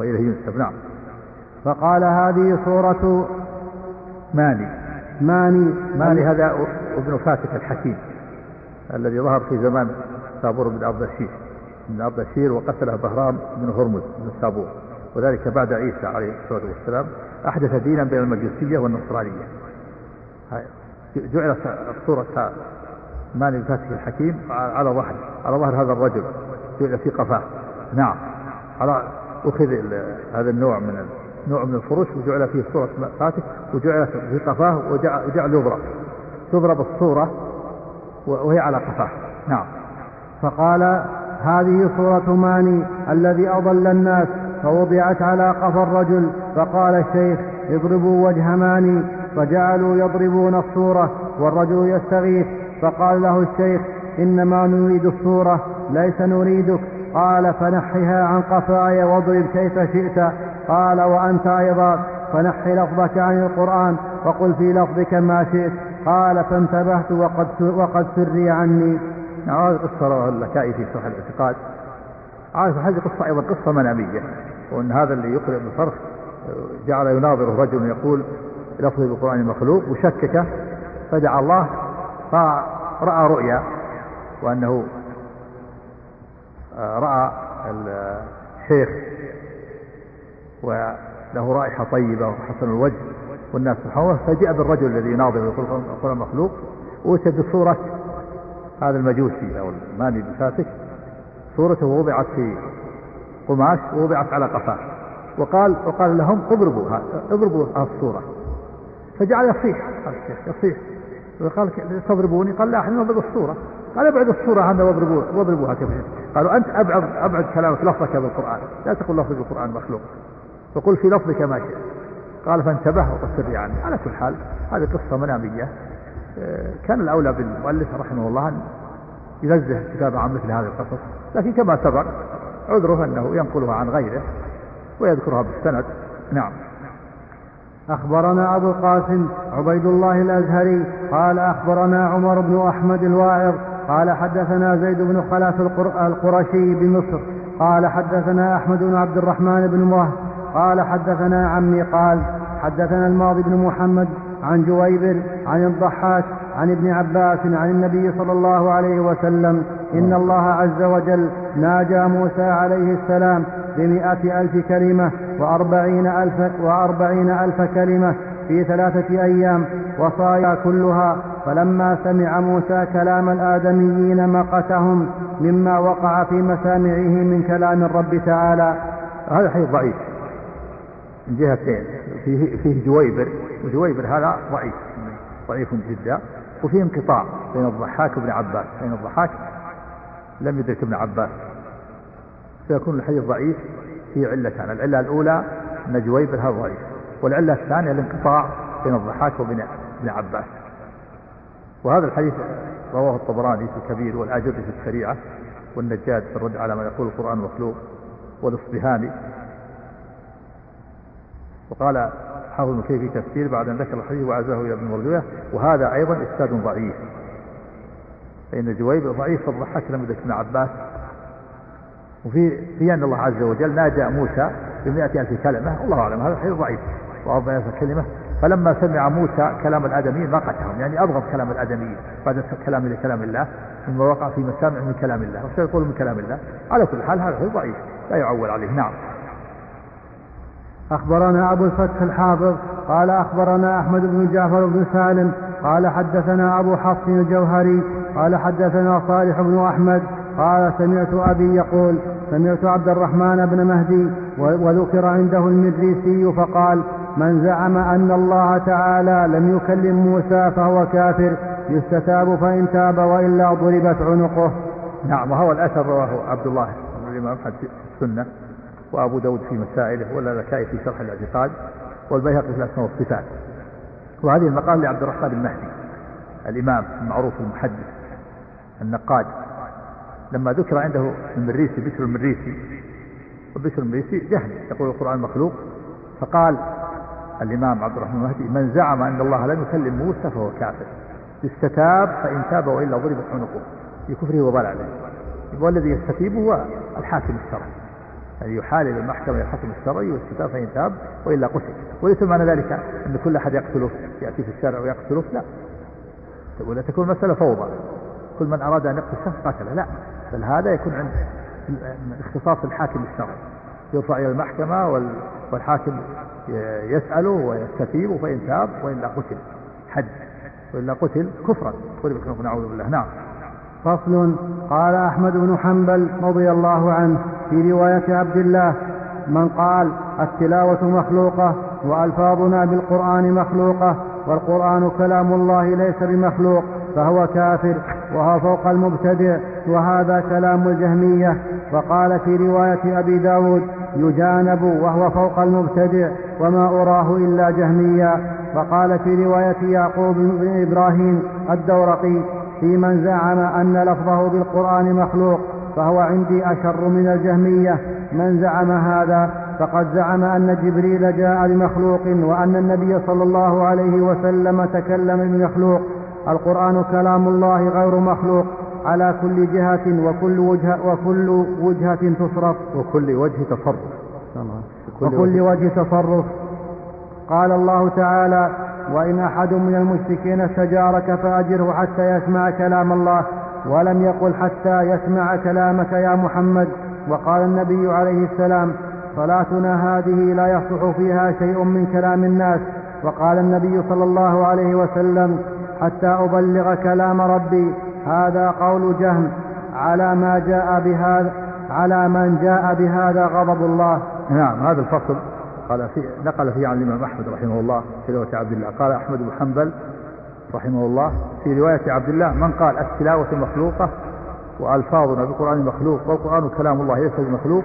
وإليه ينسب. نعم. فقال هذه صورة ماني. ماني. ماني هذا ابن فاتك الحكيم الذي ظهر في زمان سابور بن أردشير من أردشير وقتله بهرام بن هرمز بن سابور وذلك بعد عيسى عليه الصلاة والسلام. أحدث دينا بين المجوسية والنصرانية. جعلت صورة ماني الفاتح الحكيم على ظهر على ظهر هذا الرجل جعل في قفاه. نعم على أخذ هذا النوع من نوع من الفرش وجعل فيه صورة فاتح وجعل في قفاه وجعل يضرب تضرب الصورة وهي على قفاه. نعم. فقال هذه صورة ماني الذي أضل الناس فوضعت على قفا الرجل فقال الشيخ اضربوا وجه ماني. فجعلوا يضربون الصورة والرجل يستغيث فقال له الشيخ إنما نريد الصورة ليس نريدك. قال فنحها عن قفاي واضرب كيف شئت. قال وأنت أيضا فنحي لفظك عن القرآن وقل في لفظك ما شئت. قال فانتبهت وقد وقد سري عني. هذه قصة اللكائي في صحيح الاعتقاد. عارف هذه قصة أيضا قصة منامية وأن هذا اللي يقرأ بالفرق جعل يناظره رجل يقول لفظه بالقرآن مخلوق وشكك فدعا الله فرأى رؤيا وأنه آه، رأى الشيخ وله رائحة طيبة وحسن الوجه والناس حوله فجاء بالرجل الذي يناظر القرآن مخلوق؟ وأتى بصورة هذا المجوسي أو الماني الفاتك صورته وضعت في قماش ووضعت على قفاه. وقال وقال لهم اضربوا اضربوا هذه الصورة. فجعل يصيح. يصيح. وقال تضربوني؟ قال لا إحنا نضرب الصورة. قال ابعد الصورة عنها واضربوها كيف قالوا أنت أبعد أبعد كلامك لفظك بالقرآن لا تقول لفظ بالقرآن مخلوق. فقل في لفظك ما شئت. قال فانتبه وقصر يعني. على كل حال هذه قصة منامية. كان الأولى بالمؤلف رحمه الله أن ينزه كتابه عن مثل هذه القصص لكن كما سبق عذره أنه ينقلها عن غيره ويذكرها بالسند. نعم. أخبرنا أبو القاسم عبيد الله الأزهري قال أخبرنا عمر بن أحمد الواعظ قال حدثنا زيد بن خلاف القرشي بمصر قال حدثنا أحمد بن عبد الرحمن بن مره قال حدثنا عمي قال حدثنا الماضي بن محمد عن جويبر عن الضحاك عن ابن عباس عن النبي صلى الله عليه وسلم إن الله عز وجل ناجى موسى عليه السلام بمئة ألف كلمة وأربعين ألف, وأربعين ألف كلمة في ثلاثة أيام وصايا كلها. فلما سمع موسى كلام الآدميين مقتهم مما وقع في مسامعه من كلام الرب تعالى. هذا حديث ضعيف. من جهتين فيه, فيه جويبر وجويبر هذا ضعيف ضعيف جدا. وفيه انقطاع بين الضحاك وابن عباس. بين الضحاك لم يدرك ابن عباس. فيكون الحديث ضعيف في علتان العلة الأولى أن جويبر هذا ضعيف. والعلة الثانية الانقطاع بين الضحاك وبين ابن عباس. وهذا الحديث رواه الطبراني في الكبير والآجر في الشريعة والنجاد في الرد على ما يقول القرآن مخلوق والاصبهاني وقال حافظ ابن في تفسير بعد أن ذكر الحديث وعزاه إلى ابن مردوية وهذا أيضا إسناد ضعيف. فإن جويب ضعيف فالضحاك لم يدرك ابن عباس. وفي في أن الله عز وجل ناجى موسى بمئة ألف كلمة. والله أعلم هذا الحديث ضعيف. وأربع ألف كلمة فلما سمع موسى كلام الآدميين مقتهم يعني أبغض كلام الآدميين بعد كلام إلى كلام الله مما وقع في مسامع من كلام الله وسيقول من كلام الله. على كل حال هذا ضعيف. لا يعول عليه. نعم. أخبرنا أبو الفتح الحافظ قال أخبرنا أحمد بن جعفر بن سالم قال حدثنا أبو حفص الجوهري قال حدثنا صالح بن أحمد قال سمعت أبي يقول سمعت عبد الرحمن بن مهدي وذكر عنده المدريسي فقال من زعم أن الله تعالى لم يكلم موسى فهو كافر يستتاب فإن تاب وإلا ضربت عنقه. نعم وهو الأثر رواه عبد الله الإمام في السنة. وأبو داود في مسائله واللالكائي في شرح الاعتقاد والبيهقي في الأسماء والصفات. وهذه المقال لعبد الرحمن المهدي الإمام المعروف المحدث النقاد. لما ذكر عنده المريسي بشر المريسي وبشر المريسي جهل يقول القرآن مخلوق. فقال الإمام عبد الرحمن المهدي من زعم أن الله لم يكلم موسى فهو كافر يستتاب فإن تاب وإلا ضربت عنقه بكفره وضلاله والذي يستتيب هو الحاكم الشرعي. يعني المحكمة إلى الحكم الشرعي واستتاب فإن تاب وإلا قتل. وليس معنى ذلك أن كل أحد يقتله يأتي في الشارع ويقتله لا. ولا تكون مسألة فوضى. كل من أراد أن يقتل شخص قتله لا. بل هذا يكون عند اختصاص الحاكم الشرعي. يرفع إلى المحكمة والحاكم يسأله ويستتيب فإن تاب وإلا قتل. حد وإلا قتل كفرا. نعوذ بالله. نعم. فصل قال أحمد بن حنبل رضي الله عنه في رواية عبد الله من قال التلاوة مخلوقة وألفاظنا بالقرآن مخلوقة والقرآن كلام الله ليس بمخلوق فهو كافر وهو فوق المبتدع وهذا كلام الجهمية. وقال في رواية أبي داود يجانب وهو فوق المبتدع وما أراه إلا جهميا وقال في رواية يعقوب بن إبراهيم الدورقي في من زعم أن لفظه بالقرآن مخلوق فهو عندي أشر من الجهمية. من زعم هذا فقد زعم أن جبريل جاء بمخلوق وأن النبي صلى الله عليه وسلم تكلم بمخلوق. القرآن كلام الله غير مخلوق على كل جهة وكل وجهة وكل وجهة تصرف. وكل وجه تصرف. وكل وجه تصرف. قال الله تعالى وإن أحد من المشركين استجارك فأجره حتى يسمع كلام الله ولم يقل حتى يسمع كلامك يا محمد. وقال النبي عليه السلام صلاتنا هذه لا يصلح فيها شيء من كلام الناس. وقال النبي صلى الله عليه وسلم حتى أبلغ كلام ربي هذا قول جهم على ما جاء بهذا على من جاء بهذا غضب الله. نعم هذا الفصل قال في نقل فيه عن الإمام أحمد رحمه الله في رواية عبد الله. قال أحمد بن حنبل رحمه الله في رواية عبد الله من قال التلاوة مخلوقة وألفاظنا بالقرآن مخلوق والقرآن كلام الله ليس بمخلوق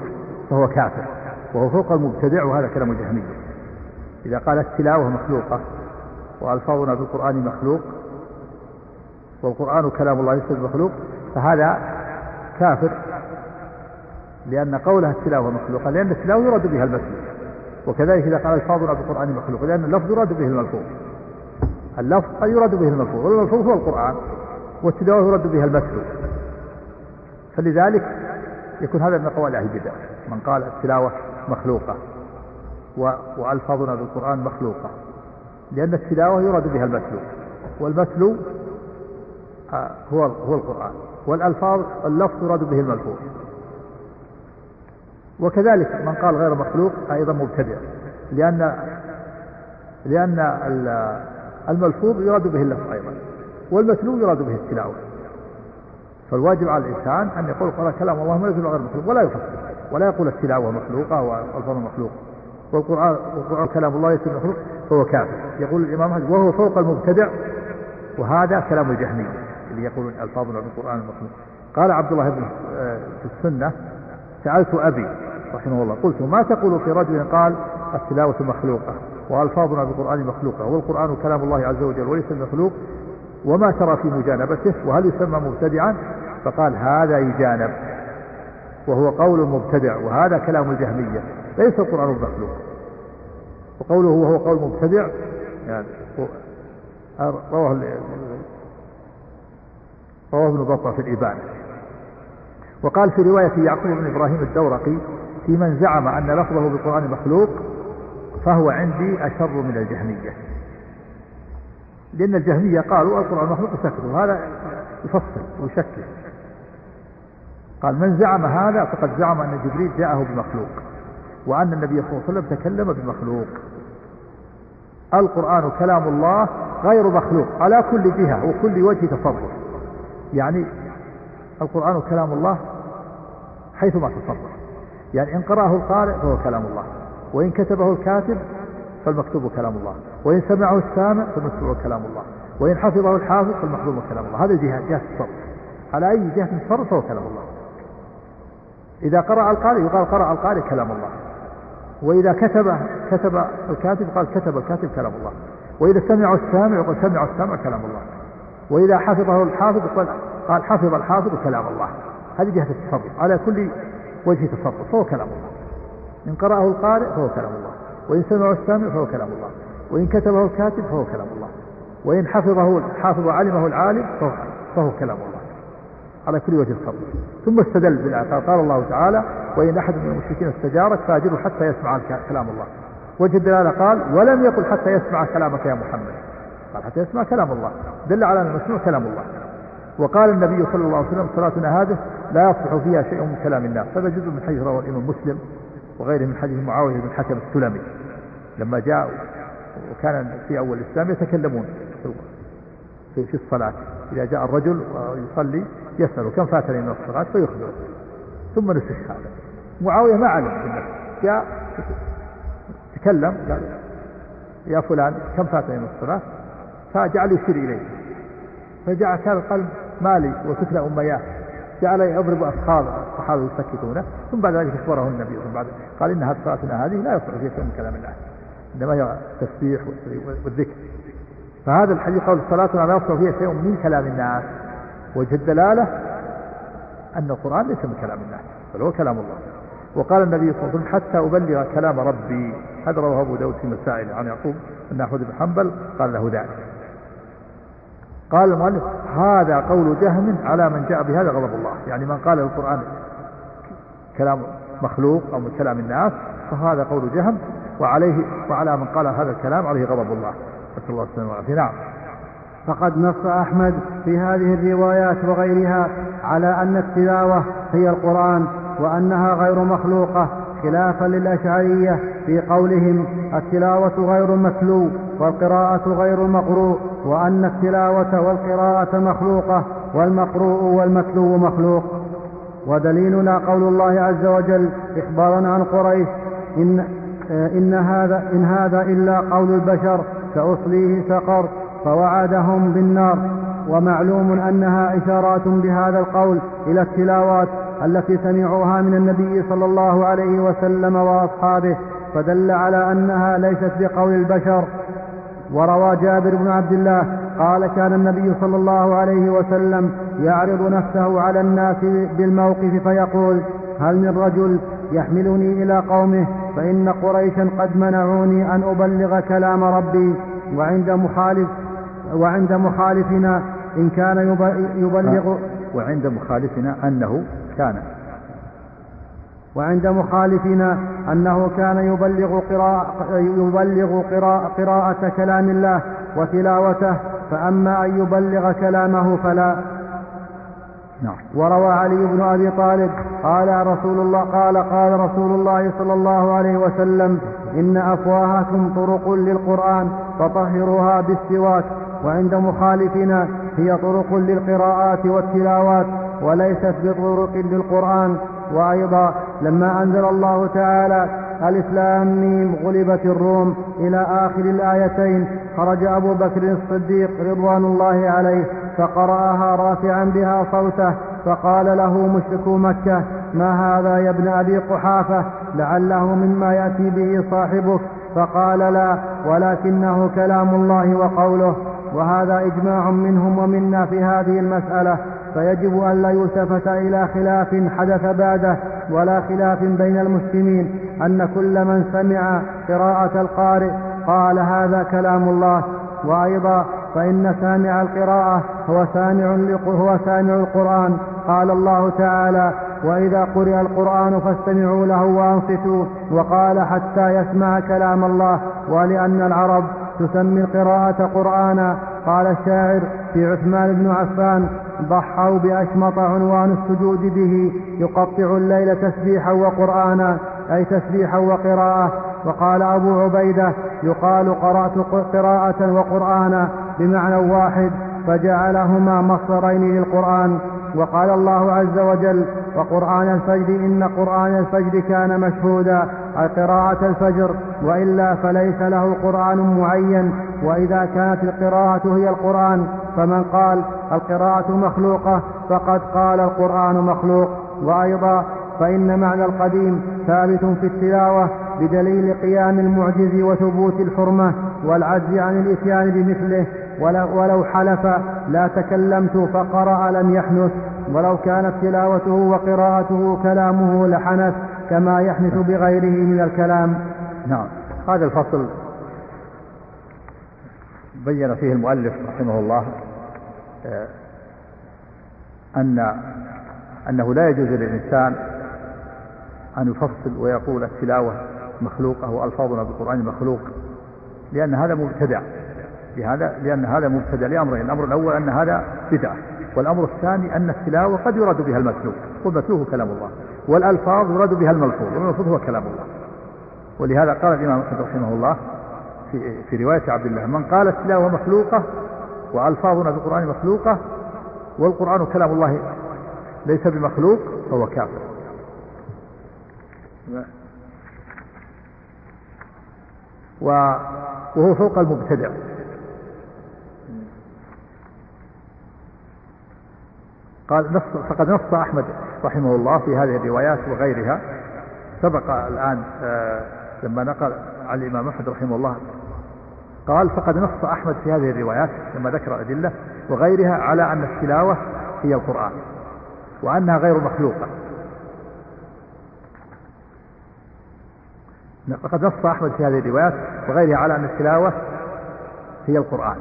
فهو كافر وهو فوق المبتدع وهذا كلام الجهمية. إذا قال التلاوة مخلوقة وألفاظنا بالقرآن مخلوق والقرآن كلام الله ليس بمخلوق فهذا كافر لأن قولها التلاوة مخلوقة لأن التلاوة يراد بها المسلم. وكذلك إذا قال الفاظنا بالقرآن مخلوق لأن اللفظ يراد به الملفوظ اللفظ قد يراد به الملفوظ والملفوظ هو القرآن والتلاوة يراد بها المتلو فلذلك يكون هذا من أقوال أهل البدع. من قال التلاوة مخلوقة وألفاظنا بالقرآن مخلوقة. لأن التلاوة يراد بها المتلو والمتلو آه، هو هو القرآن. والألفاظ اللفظ يراد به الملفوظ وكذلك من قال غير مخلوق أيضا مبتدع لأن لأن الملفوظ يراد به اللفظ أيضا والمتلو يراد به التلاوة. فالواجب على الإنسان أن يقول القرآن كلام الله منزل غير مخلوق ولا يفصل ولا يقول التلاوة مخلوقة والفظ مخلوق. والقرآن, والقرآن كلام الله ليس مخلوق فهو كافر. يقول الإمام أحمد وهو فوق المبتدع وهذا كلام الجهمية اللي يقولون ألفاظنا بالقرآن المخلوق. قال عبد الله بن آه، في السنة سألت أبي رحمه الله. قلت ما تقول في رجل قال التلاوة مخلوقة وألفاظنا بالقرآن مخلوقة والقرآن كلام الله عز وجل وليس مخلوق وما ترى في مجانبته وهل يسمى مبتدعا؟ فقال هذا يجانب وهو قول مبتدع وهذا كلام الجهمية ليس القرآن مخلوق وقوله وهو قول مبتدع يعني رواه رواه ابن بطة في الإبانة وقال في رواية يعقوب بن إبراهيم الدورقي في من زعم أن لفظه بالقرآن مخلوق فهو عندي أشر من الجهمية. لأن الجهمية قالوا القرآن مخلوق وسكتوا وهذا يفصل ويشكل. قال من زعم هذا فقد زعم أن جبريل جاءه بمخلوق وأن النبي صلى الله عليه وسلم تكلم بمخلوق. القرآن كلام الله غير مخلوق على كل جهة وكل وجه تصرف يعني القرآن كلام الله حيثما تصرف يعني إن قرأه القارئ فهو كلام الله. وإن كتبه الكاتب فالمكتوب كلام الله. وإن سمعه السامع فالمكتوب كلام الله. وإن حفظه الحافظ فالمحفوظ كلام الله. هذه جهة جهة الصرف على أي جهة الصرف فهو كلام الله. إذا قرأ القارئ يقال قرأ القارئ كلام الله. وإذا كتب كتب الكاتب قال كتب الكاتب كلام الله. وإذا سمع السامع يقول سمع السامع كلام الله. وإذا حفظه الحافظ قال قال حفظ الحافظ كلام الله. هذه جهة التصرف على كل وجه تصرف فهو كلام الله. إن قرأه القارئ فهو كلام الله. وإن سمعه السامع فهو كلام الله. وإن كتبه الكاتب فهو كلام الله. وإن حفظه الحافظ وعلمه العالم فهو, فهو كلام الله. على كل وجه الصبر ثم استدل بالآية قال الله تعالى وإن أحد من المشركين استجارك فاجره حتى يسمع كلام الله. وجه الدلالة قال ولم يقل حتى يسمع كلامك يا محمد. قال حتى يسمع كلام الله. دل على أن المسموع كلام الله. وقال النبي صلى الله عليه وسلم صلاتنا هذه لا يصلح فيها شيء من كلام الناس. هذا جزء من حديث رواه الإمام مسلم وغيره من حديث معاوية بن حكم السلمي. لما جاء وكان في أول الإسلام يتكلمون في, في الصلاة. إذا جاء الرجل ويصلي يسأل كم فاتني من الصلاة فيخبره ثم نسخ هذا. معاوية ما علم جاء تكلم قال يا فلان كم فاتني من الصلاة؟ فجعل يشير إليه. فجاء كان القلب مالي وتكلى أمياه. جعل يضرب أصحاب الصحابة يسكتونه ثم بعد ذلك أخبره النبي عليه وسلم. قال إن صلاتنا هذه لا يصلح فيها شيء من كلام الله إنما هي التسبيح والذكر. فهذا الحديث قول صلاتنا لا يصلح فيها شيء من كلام الناس. وجه الدلالة أن القرآن ليس من كلام الناس بل هو كلام الله. وقال النبي صلى الله عليه وسلم حتى أبلغ كلام ربي. هذا رواه أبو داود في مسائل عن يعقوب أن أحمد بن حنبل قال له ذلك. قال المؤلف هذا قول جهم على من جاء بهذا غضب الله. يعني من قال القرآن كلام مخلوق أو من كلام الناس فهذا قول جهم وعليه وعلى من قال هذا الكلام عليه غضب الله. نسأل الله السلامة والعافية. نعم. فقد نص أحمد في هذه الروايات وغيرها على أن التلاوة هي القرآن وأنها غير مخلوقة خلافا للأشعرية في قولهم التلاوة غير متلو والقراءة غير مقروء وأن التلاوة والقراءة مخلوقة والمقروء والمتلو مخلوق. ودليلنا قول الله عز وجل إخبارا عن قريش إن, إن هذا إن هذا إلا قول البشر سأصليه سقر فوعدهم بالنار. ومعلوم أنها إشارات بهذا القول إلى التلاوات التي سمعوها من النبي صلى الله عليه وسلم وأصحابه فدل على أنها ليست بقول البشر. وروى جابر بن عبد الله قال كان النبي صلى الله عليه وسلم يعرض نفسه على الناس بالموقف فيقول هل من رجل يحملني إلى قومه؟ فإن قريشا قد منعوني أن أبلغ كلام ربي وعند مخالف وعند مخالفنا إن كان يبلغ وعند مخالفنا أنه كان. وعند مخالفنا أنه كان يبلغ قراءة, يبلغ قراءة, قراءة كلام الله وتلاوته فأما أن يبلغ كلامه فلا. نعم. وروى علي بن أبي طالب قال رسول الله قال قال رسول الله صلى الله عليه وسلم إن أفواهكم طرق للقرآن فطهروها بالسواك. وعند مخالفنا هي طرق للقراءات والتلاوات وليست بطرق للقرآن. وأيضا لما أنزل الله تعالى الإسلام ميم غلبت الروم إلى آخر الآيتين خرج أبو بكر الصديق رضوان الله عليه فقرأها رافعا بها صوته فقال له مشركو مكة ما هذا يا ابن أبي قحافة؟ لعله مما يأتي به صاحبك. فقال لا ولكنه كلام الله وقوله. وهذا إجماع منهم ومنا في هذه المسألة. فيجب أن لا يلتفت إلى خلاف حدث بعده ولا خلاف بين المسلمين. أن كل من سمع قراءة القارئ قال هذا كلام الله. وأيضا فإن سامع القراءة هو سامع هو سامع القرآن. قال الله تعالى وإذا قرئ القرآن فاستمعوا له وأنصتوا. وقال حتى يسمع كلام الله. ولأن العرب تسمي القراءة قرآنا قال الشاعر في عثمان بن عفان ضحوا بأشمط عنوان السجود به. يقطع الليل تسبيحا وقرآنا أي تسبيحا وقراءة. وقال أبو عبيدة يقال قرأت قراءة وقرآنا بمعنى واحد فجعلهما مصدرين للقرآن. وقال الله عز وجل وقرآن الفجر إن قرآن الفجر كان مشهودا. قراءة الفجر وإلا فليس له قرآن معين. وإذا كانت القراءة هي القرآن فمن قال القراءة مخلوقة فقد قال القرآن مخلوق. وأيضا فإن معنى القديم ثابت في التلاوة بدليل قيام المعجز وثبوت الحرمة والعجز عن الإتيان بمثله. ولو حلف لا تكلمت فقرأ لم يحنث. ولو كانت تلاوته وقراءته كلامه لحنث. كما يحنث بغيره من الكلام. نعم. هذا الفصل بين فيه المؤلف رحمه الله آه، أن أنه لا يجوز للإنسان أن يفصل ويقول التلاوة مخلوقة وألفاظنا بالقرآن مخلوق لأن هذا مبتدع. لهذا لأن هذا مبتدع لأمرين. الأمر الأول أن هذا بدعة والأمر الثاني أن التلاوة قد يراد بها المتلو والمتلو كلام الله. والألفاظ يراد بها الملفوظ والملفوظ هو كلام الله. ولهذا قال الإمام أحمد رحمه الله في, في رواية عبد الله من قال التلاوة مخلوقة وألفاظنا في القرآن مخلوقة والقرآن كلام الله ليس بمخلوق فهو كافر. وهو فوق المبتدع. قال نص فقد نص أحمد رحمه الله في هذه الروايات وغيرها. سبق الآن آه، لما نقل عن الإمام أحمد رحمه الله قال فقد نص أحمد في هذه الروايات لما ذكر الأدلة وغيرها على أن التلاوة هي القرآن وأنها غير مخلوقة. فقد نص أحمد في هذه الروايات وغيرها على أن التلاوة هي القرآن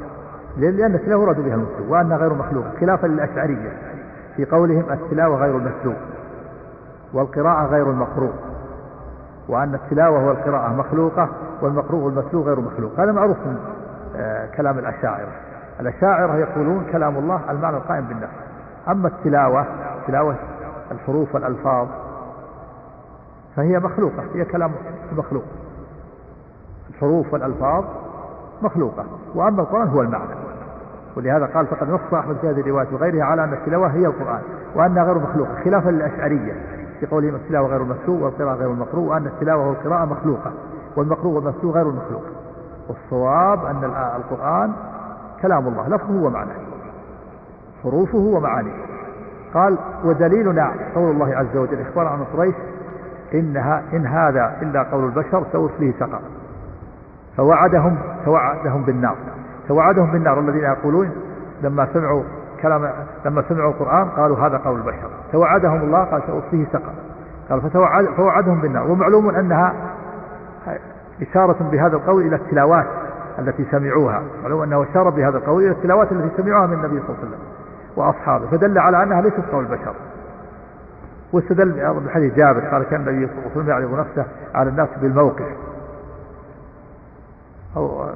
لأن التلاوة يراد بها المسلم وأنها غير مخلوقة خلافا للأشعرية. في قولهم التلاوة غير المسلوب والقراءة غير المقروء وأن التلاوة والقراءة مخلوقة والمقروء والمسلوب غير مخلوق. هذا معروف من آه، كلام الأشاعرة. الأشاعرة يقولون كلام الله المعنى القائم بالنفس. أما التلاوة تلاوة الحروف والألفاظ فهي مخلوقة هي كلام مخلوق. الحروف والألفاظ مخلوقة وأما القرآن هو المعنى. ولهذا قال فقد نص أحمد في هذه الروايات وغيرها على أن التلاوة هي القرآن وأنها غير مخلوقة خلافا للأشعرية في قولهم التلاوة غير المسلوق والقراءة غير المقروء وأن التلاوة والقراءة مخلوقة والمقروء والمسلوق غير المخلوق. والصواب أن القرآن كلام الله لفظه ومعناه حروفه ومعانيه قال ودليلنا قول الله عز وجل إخبار عن قريش إنها إن هذا إلا قول البشر سأصليه سقر. فوعدهم فوعدهم بالنار. فوعدهم بالنار الذين يقولون لما سمعوا كلام لما سمعوا القرآن قالوا هذا قول البشر. توعدهم الله قال سأصليه سقر قال فتوعد فوعدهم بالنار. ومعلوم أنها إشارة بهذا القول إلى التلاوات التي سمعوها. معلوم أنه أشار بهذا القول إلى التلاوات التي سمعوها من النبي صلى الله عليه وسلم وأصحابه. فدل على أنها ليست قول البشر. واستدل بحديث جابر قال كان النبي صلى الله عليه وسلم يعرض نفسه على الناس بالموقف. أو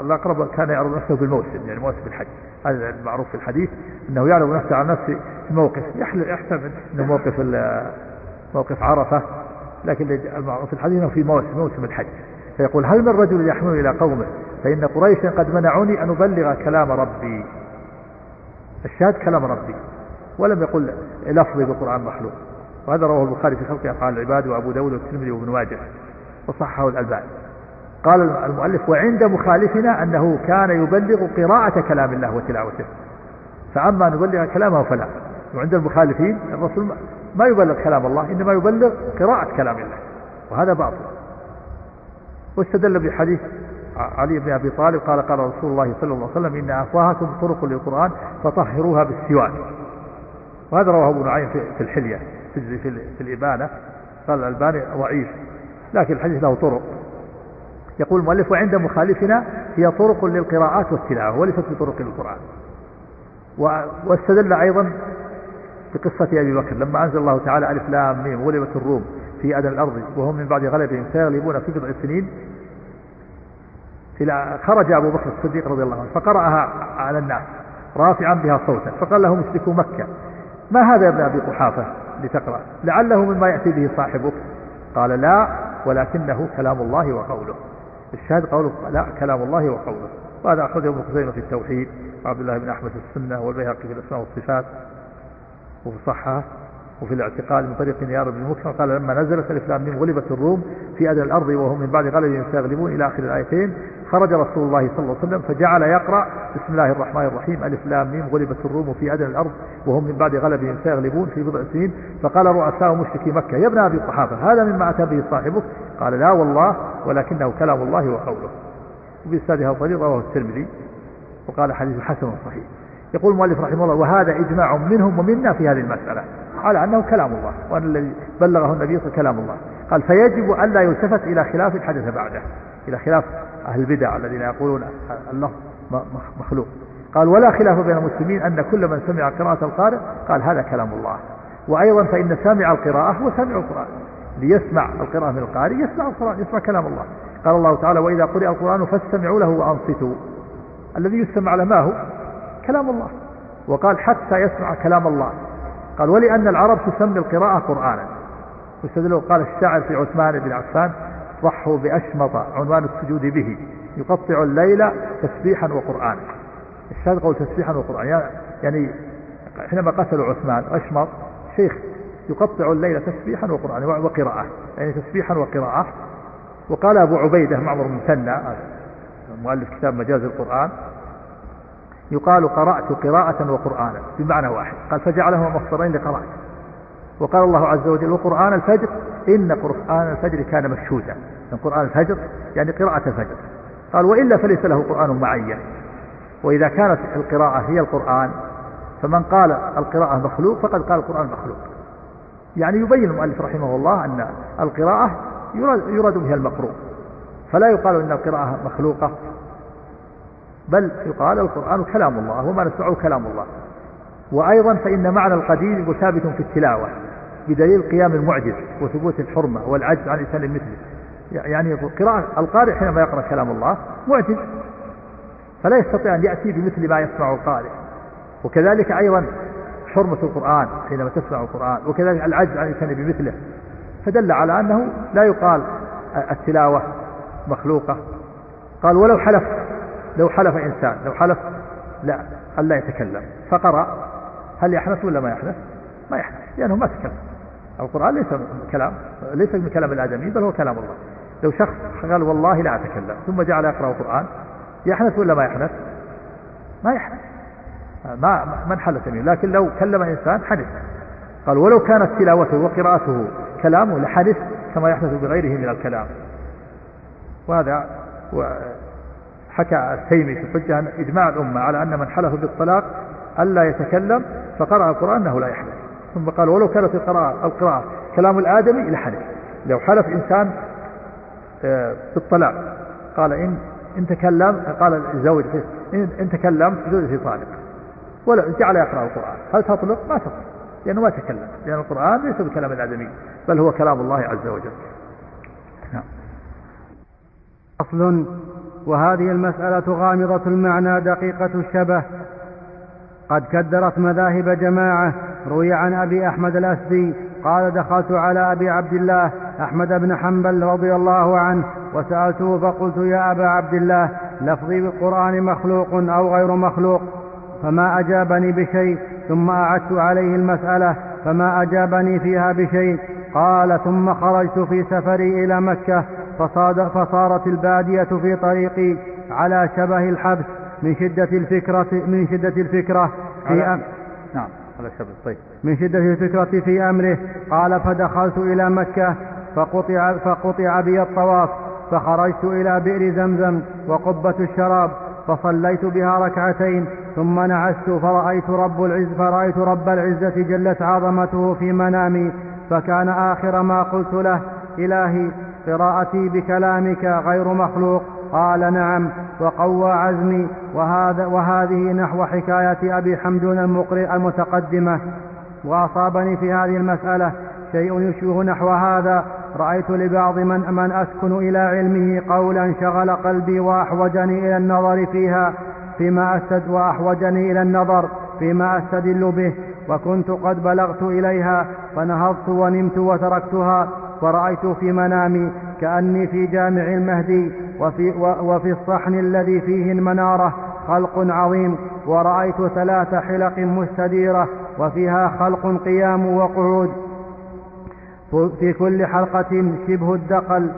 الأقرب كان يعرض نفسه بالموسم يعني موسم الحج. هذا المعروف في الحديث أنه يعرض نفسه على نفسه في موقف يحتمل أنه موقف موقف عرفة لكن المعروف في الحديث أنه في موسم موسم الحج. فيقول هل من رجل يحمل إلى قومه؟ فإن قريشا قد منعوني أن أبلغ كلام ربي. الشاهد كلام ربي. ولم يقل لفظي بالقرآن مخلوق. وهذا رواه البخاري في خلق أفعال العباد وأبو داود والترمذي وابن ماجه وصححه الألباني. قال المؤلف وعند مخالفنا أنه كان يبلغ قراءة كلام الله وتلاوته. فأما نبلغ كلامه فلا. وعند المخالفين الرسول ما يبلغ كلام الله إنما يبلغ قراءة كلام الله. وهذا باطل. واستدل بحديث علي بن أبي طالب قال قال رسول الله صلى الله عليه وسلم إن أفواهكم طرق للقرآن فطهروها بالسواك وهذا رواه ابو نعيم في الحلية في, في الإبانة. قال الألباني ضعيف لكن الحديث له طرق. يقول المؤلف وعند مخالفنا هي طرق للقراءات والتلاوة وليست بطرق للقرآن. واستدل أيضا بقصة أبي بكر لما أنزل الله تعالى ألف لام ميم غلبت الروم في أدنى الأرض وهم من بعد غلبهم سيغلبون في بضع سنين خرج أبو بكر الصديق رضي الله عنه فقرأها على الناس رافعا بها صوتا فقال له مشركو مكة. ما هذا يا ابن أبي قحافة لتقرأ؟ لعله مما يأتي به صاحبك. قال لا ولكنه كلام الله وقوله. الشاهد قوله لا كلام الله وقوله. وهذا أخرجه ابن خزيمة في التوحيد وعبد الله بن أحمد في السنة والبيهقي في الأسماء والصفات وفي الصحة. وفي الاعتقاد من طريق نيار بن مكرم قال لما نزلت الإسلام من غلبت الروم في أدنى الأرض وهم من بعد غلب سيغلبون إلى آخر الآيتين خرج رسول الله صلى الله عليه وسلم فجعل يقرأ بسم الله الرحمن الرحيم ألف لام ميم غلبت الروم في أدنى الأرض وهم من بعد غلبهم سيغلبون في بضع سنين فقال رؤساء مشركي مكة يا ابن أبي الصحابة هذا مما أتى به صاحبك؟ قال لا والله ولكنه كلام الله وقوله. وبإسنادها طريق رواه الترمذي وقال حديث حسن صحيح. يقول المؤلف رحمه الله وهذا إجماع منهم ومنا في هذه المسألة على أنه كلام الله وأن الذي بلغه النبي صلى كلام الله. قال فيجب ألا يلتفت إلى خلاف حدث بعده إلى خلاف أهل البدع الذين يقولون اللفظ مخلوق. قال ولا خلاف بين المسلمين أن كل من سمع قراءة القارئ قال هذا كلام الله وأيضا فإن سامع القراءة هو سامع القرآن ليسمع القراءة من القارئ يسمع القرآن يسمع كلام الله. قال الله تعالى وإذا قرئ القرآن فاستمعوا له وأنصتوا. الذي يستمع له ما هو؟ كلام الله. وقال حتى يسمع كلام الله. قال ولأن العرب تسمي القراءة قرآنا. واستدلوا قال الشاعر في عثمان بن عفان ضحوا بأشمط عنوان السجود به. يقطع الليل تسبيحا وقرآنا. الشاهد قول تسبيحا وقرآنا. يعني حينما قتلوا عثمان أشمط شيخ يقطع الليل تسبيحا وقرآنا وقراءة. يعني تسبيحا وقراءة. وقال أبو عبيدة معمر بن مثنى مؤلف كتاب مجاز القرآن يقال قرأت قراءة وقرآنا بمعنى واحد. قال فجعلهما مصدرين لقراءة. وقال الله عز وجل وقرآن الفجر إن قرآن الفجر كان مشهودا من قرآن الفجر يعني قراءة الفجر. قال وإلا فليس له قرآن معين. وإذا كانت القراءة هي القرآن فمن قال القراءة مخلوق فقد قال القرآن مخلوق. يعني يبين المؤلف رحمه الله أن القراءة يراد بها المقروء. فلا يقال إن القراءة مخلوقة. بل يقال القرآن كلام الله وما نسمعه كلام الله. وأيضا فإن معنى القديم ثابت في التلاوة بدليل قيام المعجز وثبوت الحرمة والعجز عن إنسان مثله. يعني قراءة القارئ حينما يقرأ كلام الله معجز فلا يستطيع أن يأتي بمثل ما يسمع القارئ. وكذلك أيضا حرمة القرآن حينما تسمع القرآن وكذلك العجز عن الإنسان بمثله. فدل على أنه لا يقال التلاوة مخلوقة. قال ولو حلف لو حلف إنسان لو حلف لا ألا يتكلم. فقرأ هل يحنث ولا ما يحنث ما يحنث لأنه ما تكلم. القرآن ليس كلام ليس من كلام الآدمي بل هو كلام الله. لو شخص قال والله لا أتكلم ثم جعل يقرأ القرآن يحنث ولا ما يحنث ما يحنث ما من حلف يمين لكن لو كلم إنسان حنث قال ولو كانت تلاوته وقراءته كلامه لحنث كما يحدث بغيره من الكلام. وهذا حكى التيمي في الحجة أن إجماع الأمة على أن من حلف بالطلاق ألا يتكلم فقرأ القرآن أنه لا يحلف. ثم قال ولو كانت القراءة, القراءة كلام الآدمي لحلف لو حلف إنسان آه، بالطلاق قال إن إن تكلم قال الزوج إن, إن تكلمت زوجتي طالق. ولا جعل يقرأ القرآن هل تطلق؟ ما تطلق لأنه ما تكلم لأن القرآن ليس بكلام الآدمي بل هو كلام الله عز وجل. نعم. أصل وهذه المسألة غامضة المعنى دقيقة الشبه. قد كدرت مذاهب جماعة روي عن أبي أحمد الأسدي قال دخلت على أبي عبد الله أحمد بن حنبل رضي الله عنه وسألته فقلت يا أبا عبد الله لفظي بالقرآن مخلوق أو غير مخلوق؟ فما أجابني بشيء ثم أعدت عليه المسألة فما أجابني فيها بشيء؟ قال ثم خرجت في سفري إلى مكة فصاد فصارت البادية في طريقي على شبه الحبس من شدة الفكرة من شدة الفكرة في أم نعم على شبه طيب. من شدة الفكرة في أمره. قال فدخلت إلى مكة فقطع فقطع بي الطواف فخرجت إلى بئر زمزم وقبة الشراب فصليت بها ركعتين ثم نعست فرأيت رب العز فرأيت رب العزة جلت عظمته في منامي فكان آخر ما قلت له إلهي قراءتي بكلامك غير مخلوق؟ قال نعم وقوى عزمي وهذا وهذه نحو حكاية أبي حمدون المقرئ المتقدمة. وأصابني في هذه المسألة شيء يشبه نحو هذا. رأيت لبعض من, من أسكن إلى علمه قولا شغل قلبي وأحوجني إلى النظر فيها فيما أستد وأحوجني إلى النظر فيما أستدل به وكنت قد بلغت إليها فنهضت ونمت وتركتها. فرأيت في منامي كأني في جامع المهدي وفي, وفي الصحن الذي فيه المنارة خلق عظيم ورأيت ثلاث حلق مستديرة وفيها خلق قيام وقعود. في كل حلقة شبه الدقل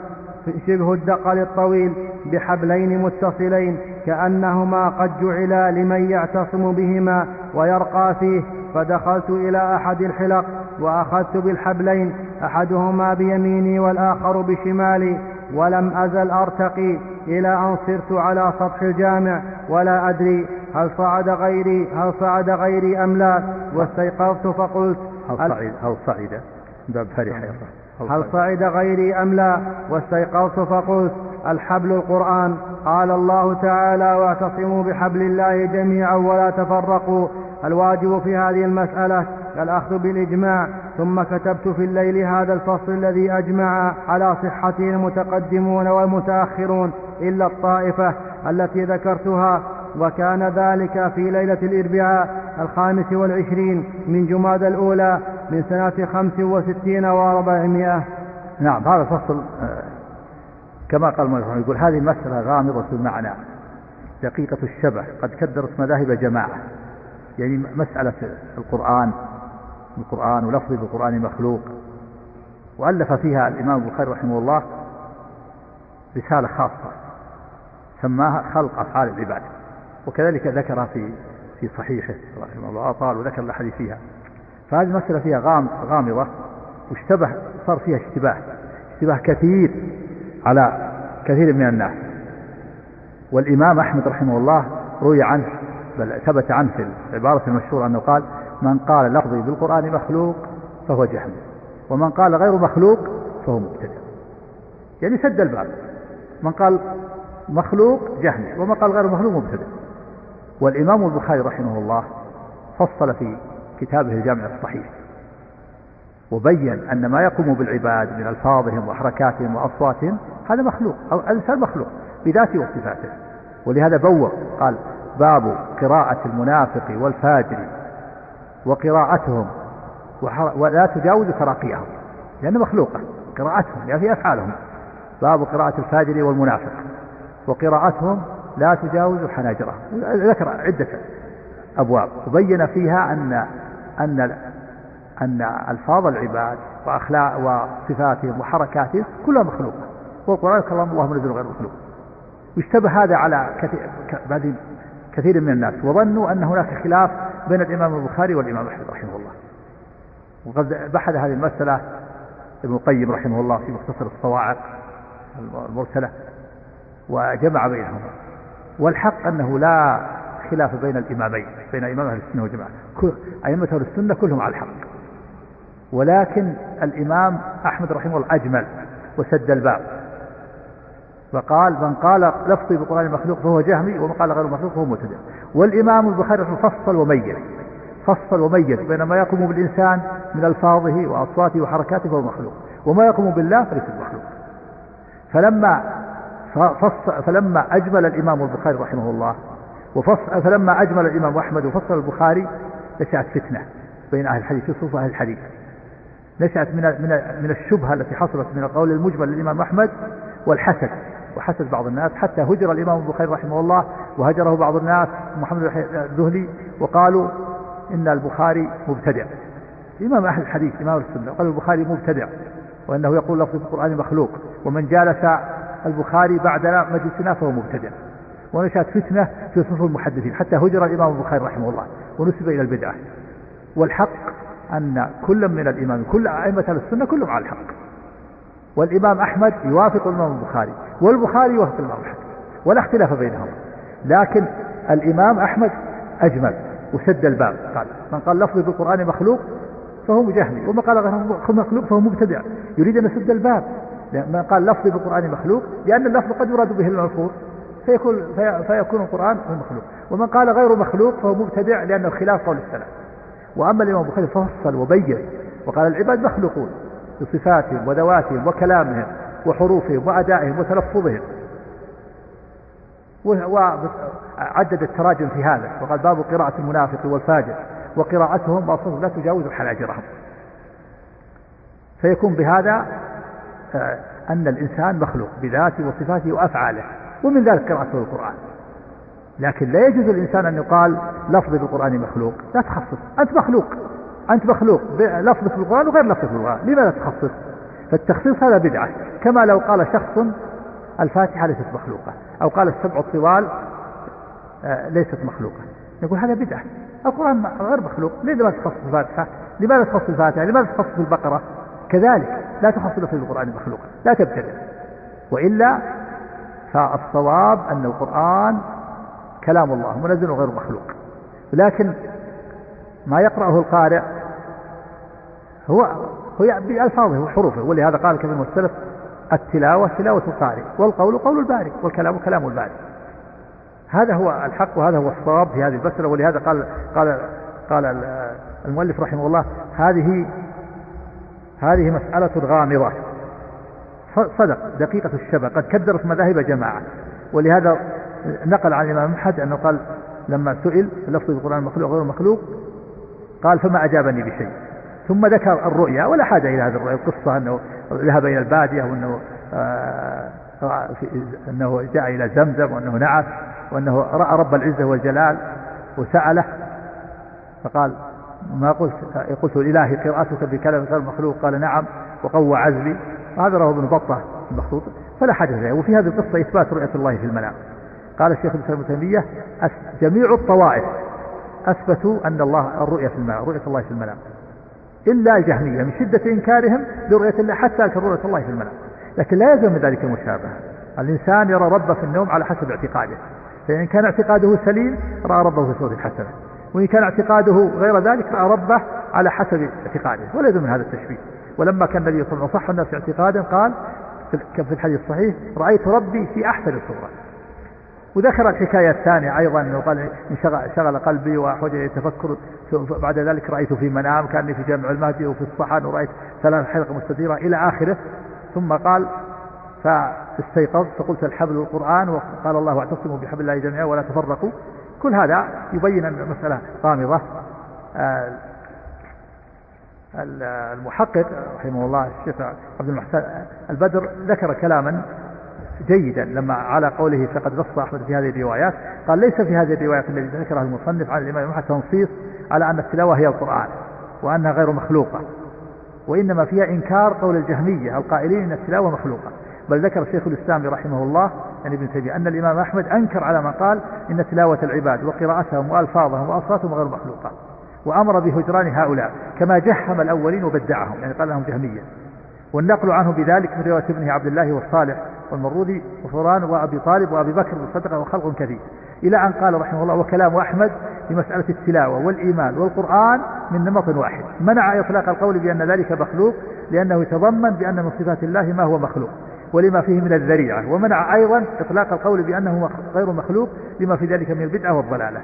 شبه الدقل الطويل بحبلين متصلين كأنهما قد جعلا لمن يعتصم بهما ويرقى فيه فدخلت إلى أحد الحلق وأخذت بالحبلين أحدهما بيميني والآخر بشمالي ولم أزل أرتقي إلى أن صرت على سطح الجامع ولا أدري هل صعد غيري هل صعد غيري أم لا. واستيقظت فقلت هل صعد هل صعد؟ باب فرح هل صعد؟ غيري أم لا؟ واستيقظت فقلت الحبل القرآن. قال الله تعالى واعتصموا بحبل الله جميعا ولا تفرقوا. الواجب في هذه المسألة الأخذ بالإجماع. ثم كتبت في الليل هذا الفصل الذي أجمع على صحته المتقدمون والمتأخرون إلا الطائفة التي ذكرتها وكان ذلك في ليلة الإربعاء الخامس والعشرين من جماد الأولى من سنة خمس وستين وأربعمائة. نعم هذا الفصل آه، كما قال المؤلف يقول هذه المسألة غامضة المعنى دقيقة الشبه قد كدرت مذاهب جماعة يعني مسألة القرآن القرآن ولفظ بالقرآن مخلوق. وألف فيها الإمام البخاري رحمه الله رسالة خاصة سماها خلق أفعال العباد. وكذلك ذكرها في في صحيحه رحمه الله أطال وذكر الأحاديث فيها. فهذه المسألة فيها غام غامضة واشتبه صار فيها اشتباه اشتباه كثير على كثير من الناس. والإمام أحمد رحمه الله روي عنه بل ثبت عنه في العبارة المشهورة أنه قال من قال لفظي بالقرآن مخلوق فهو جهم ومن قال غير مخلوق فهو مبتدع. يعني سد الباب. من قال مخلوق جهم ومن قال غير مخلوق مبتدع. والإمام البخاري رحمه الله فصل في كتابه الجامع الصحيح وبين أن ما يقوم بالعباد من ألفاظهم وحركاتهم وأصواتهم هذا مخلوق أو الإنسان مخلوق بذاته وصفاته. ولهذا بوّر قال باب قراءة المنافق والفاجر وقراءتهم. ولا تجاوز تراقيهم لأنه مخلوقة قراءتهم يعني في أفعالهم. باب قراءة الفاجر والمنافق. وقراءتهم لا تجاوز حناجرهم ذكر عدة أبواب. وبين فيها أن أن أن ألفاظ العباد وأخلاق وصفاتهم وحركاتهم كلها مخلوقة. والقرآن كلام الله منزل غير مخلوق. يشتبه هذا على كثير كثير من الناس. وظنوا أن هناك خلاف بين الإمام البخاري والإمام أحمد رحمه الله. وقد بحث هذه المسألة ابن القيم رحمه الله في مختصر الصواعق المرسلة وجمع بينهما. والحق أنه لا خلاف بين الإمامين بين إمام أهل السنة والجماعة. أئمة أهل السنة كلهم على الحق. ولكن الإمام أحمد رحمه الله أجمل وسد الباب. فقال من قال لفظي بالقرآن مخلوق فهو جهمي ومن قال غير مخلوق فهو مبتدع والإمام البخاري فصل وميز فصل وميز بين ما يقوم بالإنسان من ألفاظه وأصواته وحركاته فهو مخلوق وما يقوم بالله فليس مخلوق. فلما فلما أجمل الإمام البخاري رحمه الله فلما أجمل الإمام أحمد وفصل البخاري نشأت فتنة بين أهل الحديث خصوصا أهل الحديث. نشأت من من من الشبهة التي حصلت من القول المجمل للإمام أحمد والحسد. وحسد بعض الناس حتى هجر الإمام البخاري رحمه الله وهجره بعض الناس محمد الذهلي وقالوا إن البخاري مبتدع. إمام أهل الحديث إمام السنة قال البخاري مبتدع وأنه يقول لفظ القرآن مخلوق ومن جالس البخاري بعد مجلسنا فهو مبتدع. ونشأت فتنة في صفوف المحدثين حتى هجر الإمام البخاري رحمه الله ونسب إلى البدعة. والحق أن كل من الإمام كل أئمة السنة كلهم على الحق. والإمام أحمد يوافق الإمام البخاري والبخاري يوافق الإمام أحمد ولا اختلاف بينهم. لكن الإمام أحمد أجمل وسد الباب. قال من قال لفظي بالقرآن مخلوق فهو مجهمي ومن قال غير مخلوق فهو مبتدع. يريد أن يسد الباب. من قال لفظي بالقرآن مخلوق لأن اللفظ قد يراد به الملفوظ فيكون, فيكون القرآن مخلوق. ومن قال غير مخلوق فهو مبتدع لأنه خلاف قول السلف. وأما الإمام البخاري فصل وبين وقال العباد مخلوقون. بصفاتهم وذواتهم وكلامهم وحروفهم وأدائهم وتلفظهم. وعدد التراجم في هذا. وقال باب قراءة المنافق والفاجر. وقراءتهم وأصلا لا تجاوز حناجرهم فيكون بهذا آه، أن الإنسان مخلوق بذاته وصفاته وأفعاله. ومن ذلك قراءته القرآن. لكن لا يجوز الإنسان أن يقال لفظ بالقرآن مخلوق. لا تخصص. أنت مخلوق. أنت مخلوق لفظ في القرآن وغير لفظ في القرآن لماذا تخصص؟ فالتخصيص هذا بدعة كما لو قال شخص الفاتحة ليست مخلوقة أو قال السبع الطوال آه، ليست مخلوقة. نقول هذا بدعة القرآن غير مخلوق لماذا تخصص الفاتحة؟ لماذا تخصص الفاتحة؟ لماذا تخصص البقرة؟ كذلك لا تخصص في القرآن مخلوقا لا تبتدع. وإلا فالصواب أن القرآن كلام الله منزل غير مخلوق. لكن ما يقرأه القارئ هو هو بألفاظه وحروفه ولهذا قال كثير من السلف التلاوة تلاوة القارئ والقول قول الباري والكلام كلام الباري هذا هو الحق وهذا هو الصواب في هذه المسألة ولهذا قال قال قال المؤلف رحمه الله هذه هذه مسألة غامضة. صدق دقيقة الشبه قد كدرت مذاهب جماعة. ولهذا نقل عن الإمام أحمد أنه قال لما سئل لفظ القرآن مخلوق غير مخلوق قال فما أجابني بشيء. ثم ذكر الرؤيا ولا حاجة إلى هذه الرؤيا القصة أنه ذهب إلى البادية وأنه آه أنه جاء إلى زمزم وأنه نعس وأنه رأى رب العزة والجلال وسأله فقال ما قلت قلت الإلهي قراءتك بكلام غير مخلوق؟ قال نعم وقوى عزلي. هذا رواه ابن بطة المخطوط فلا حدث له وفي هذه القصة إثبات رؤية الله في المنام. قال الشيخ الإسلام ابن تيمية جميع الطوائف أثبتوا أن الله الرؤية في المنام رؤية الله في المنام. إلا الجهمية من شدة إنكارهم لرؤية الله حتى رؤية الله في المنام لكن لا يلزم من ذلك المشابهة. الإنسان يرى ربه في النوم على حسب اعتقاده. فإن كان اعتقاده سليم رأى ربه في صورة حسنة. وإن كان اعتقاده غير ذلك رأى ربه على حسب اعتقاده. ولا يلزم من هذا التشبيه. ولما كان النبي صلى الله عليه وسلم صح الناس اعتقادا قال في الحديث الصحيح رأيت ربي في أحسن صورة. وذكر الحكاية الثانية أيضا أنه قال شغل, قلبي وحوجي يتفكر بعد ذلك رأيت في منام كأني في جامع المهدي وفي الصحن ورأيت ثلاث حلقة مستديرة إلى آخره. ثم قال فاستيقظت فقلت الحبل القرآن وقال الله واعتصموا بحبل الله جميعا ولا تفرقوا. كل هذا يبين أن المسألة غامضة. المحقق رحمه الله الشيخ عبد المحسن البدر ذكر كلاما جيدا لما على قوله فقد نص أحمد في هذه الروايات. قال ليس في هذه الروايات التي ذكرها المصنف عن الإمام أحمد تنصيص على أن التلاوة هي القرآن وأنها غير مخلوقة وإنما فيها إنكار قول الجهمية القائلين إن التلاوة مخلوقة. بل ذكر شيخ الإسلام رحمه الله يعني ابن تيمية أن الإمام أحمد أنكر على من قال إن تلاوة العباد وقراءتهم وألفاظهم وأصواتهم غير مخلوقة وأمر بهجران هؤلاء كما جهم الأولين وبدعهم يعني قال لهم جهمية. والنقل عنه بذلك من رواية ابنه عبد الله والصالح والمرودي وفران وأبي طالب وأبي بكر وصدقه وخلق كثير. إلى أن قال رحمه الله وكلام أحمد في مسألة التلاوة والإيمان والقرآن من نمط واحد. منع إطلاق القول بأن ذلك مخلوق لأنه يتضمن بأن من صفات الله ما هو مخلوق ولما فيه من الذريعة. ومنع أيضا إطلاق القول بأنه غير مخلوق لما في ذلك من البدعة والضلالة.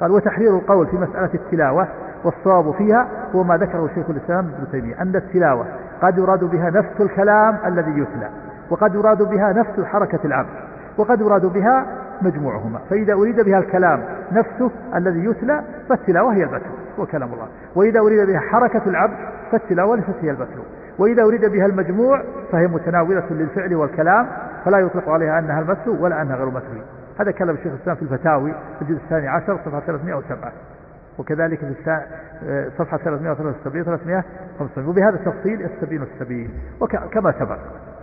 قال وتحرير القول في مسألة التلاوة والصواب فيها هو ما ذكره شيخ الإسلام ابن تيمية أن التلاوة قد يراد بها نفس الكلام الذي يتلى وقد يراد بها نفس حركة العبد وقد يراد بها مجموعهما فإذا أريد بها الكلام نفسه الذي يتلى فالتلاوة هي المتلو وكلام الله وإذا أريد بها حركة العبد فالتلاوة ليست هي المتلو وإذا أريد بها المجموع فهي متناولة للفعل والكلام فلا يطلق عليها أنها المتلو ولا أنها غير متلو هذا كلام الشيخ الإسلام في الفتاوي الجزء الثاني عشر صفحة 307 وكذلك في آه، صفحة 373 375 وبهذا التفصيل يستبين السبيل وكما سبق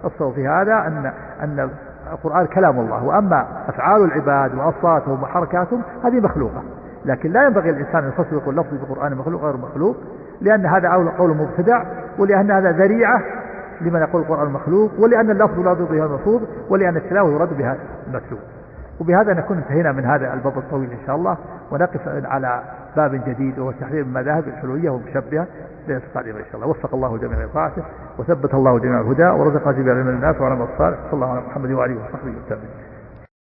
الصواب في هذا أن أن القرآن كلام الله. وأما أفعال العباد وأصواتهم وحركاتهم هذه مخلوقة. لكن لا ينبغي الإنسان أن يفسر يقول لفظ القرآن مخلوق غير مخلوق لأن هذا قول مبتدع ولأن هذا ذريعة لمن يقول القرآن مخلوق ولأن اللفظ لا بها المفروض ولأن التلاوة يراد بها المسلوب وبهذا نكون انتهينا من هذا الباب الطويل إن شاء الله ونقف على باب جديد وهو تحرير المذاهب الحلوية والمشبهة للقادمة إن شاء الله. وفق الله جميع طاعته وثبت الله جميع الهدى ورزق جميع من الناس وعلى الصالح. صلى الله على محمد وعلى آله وصحبه وسلم.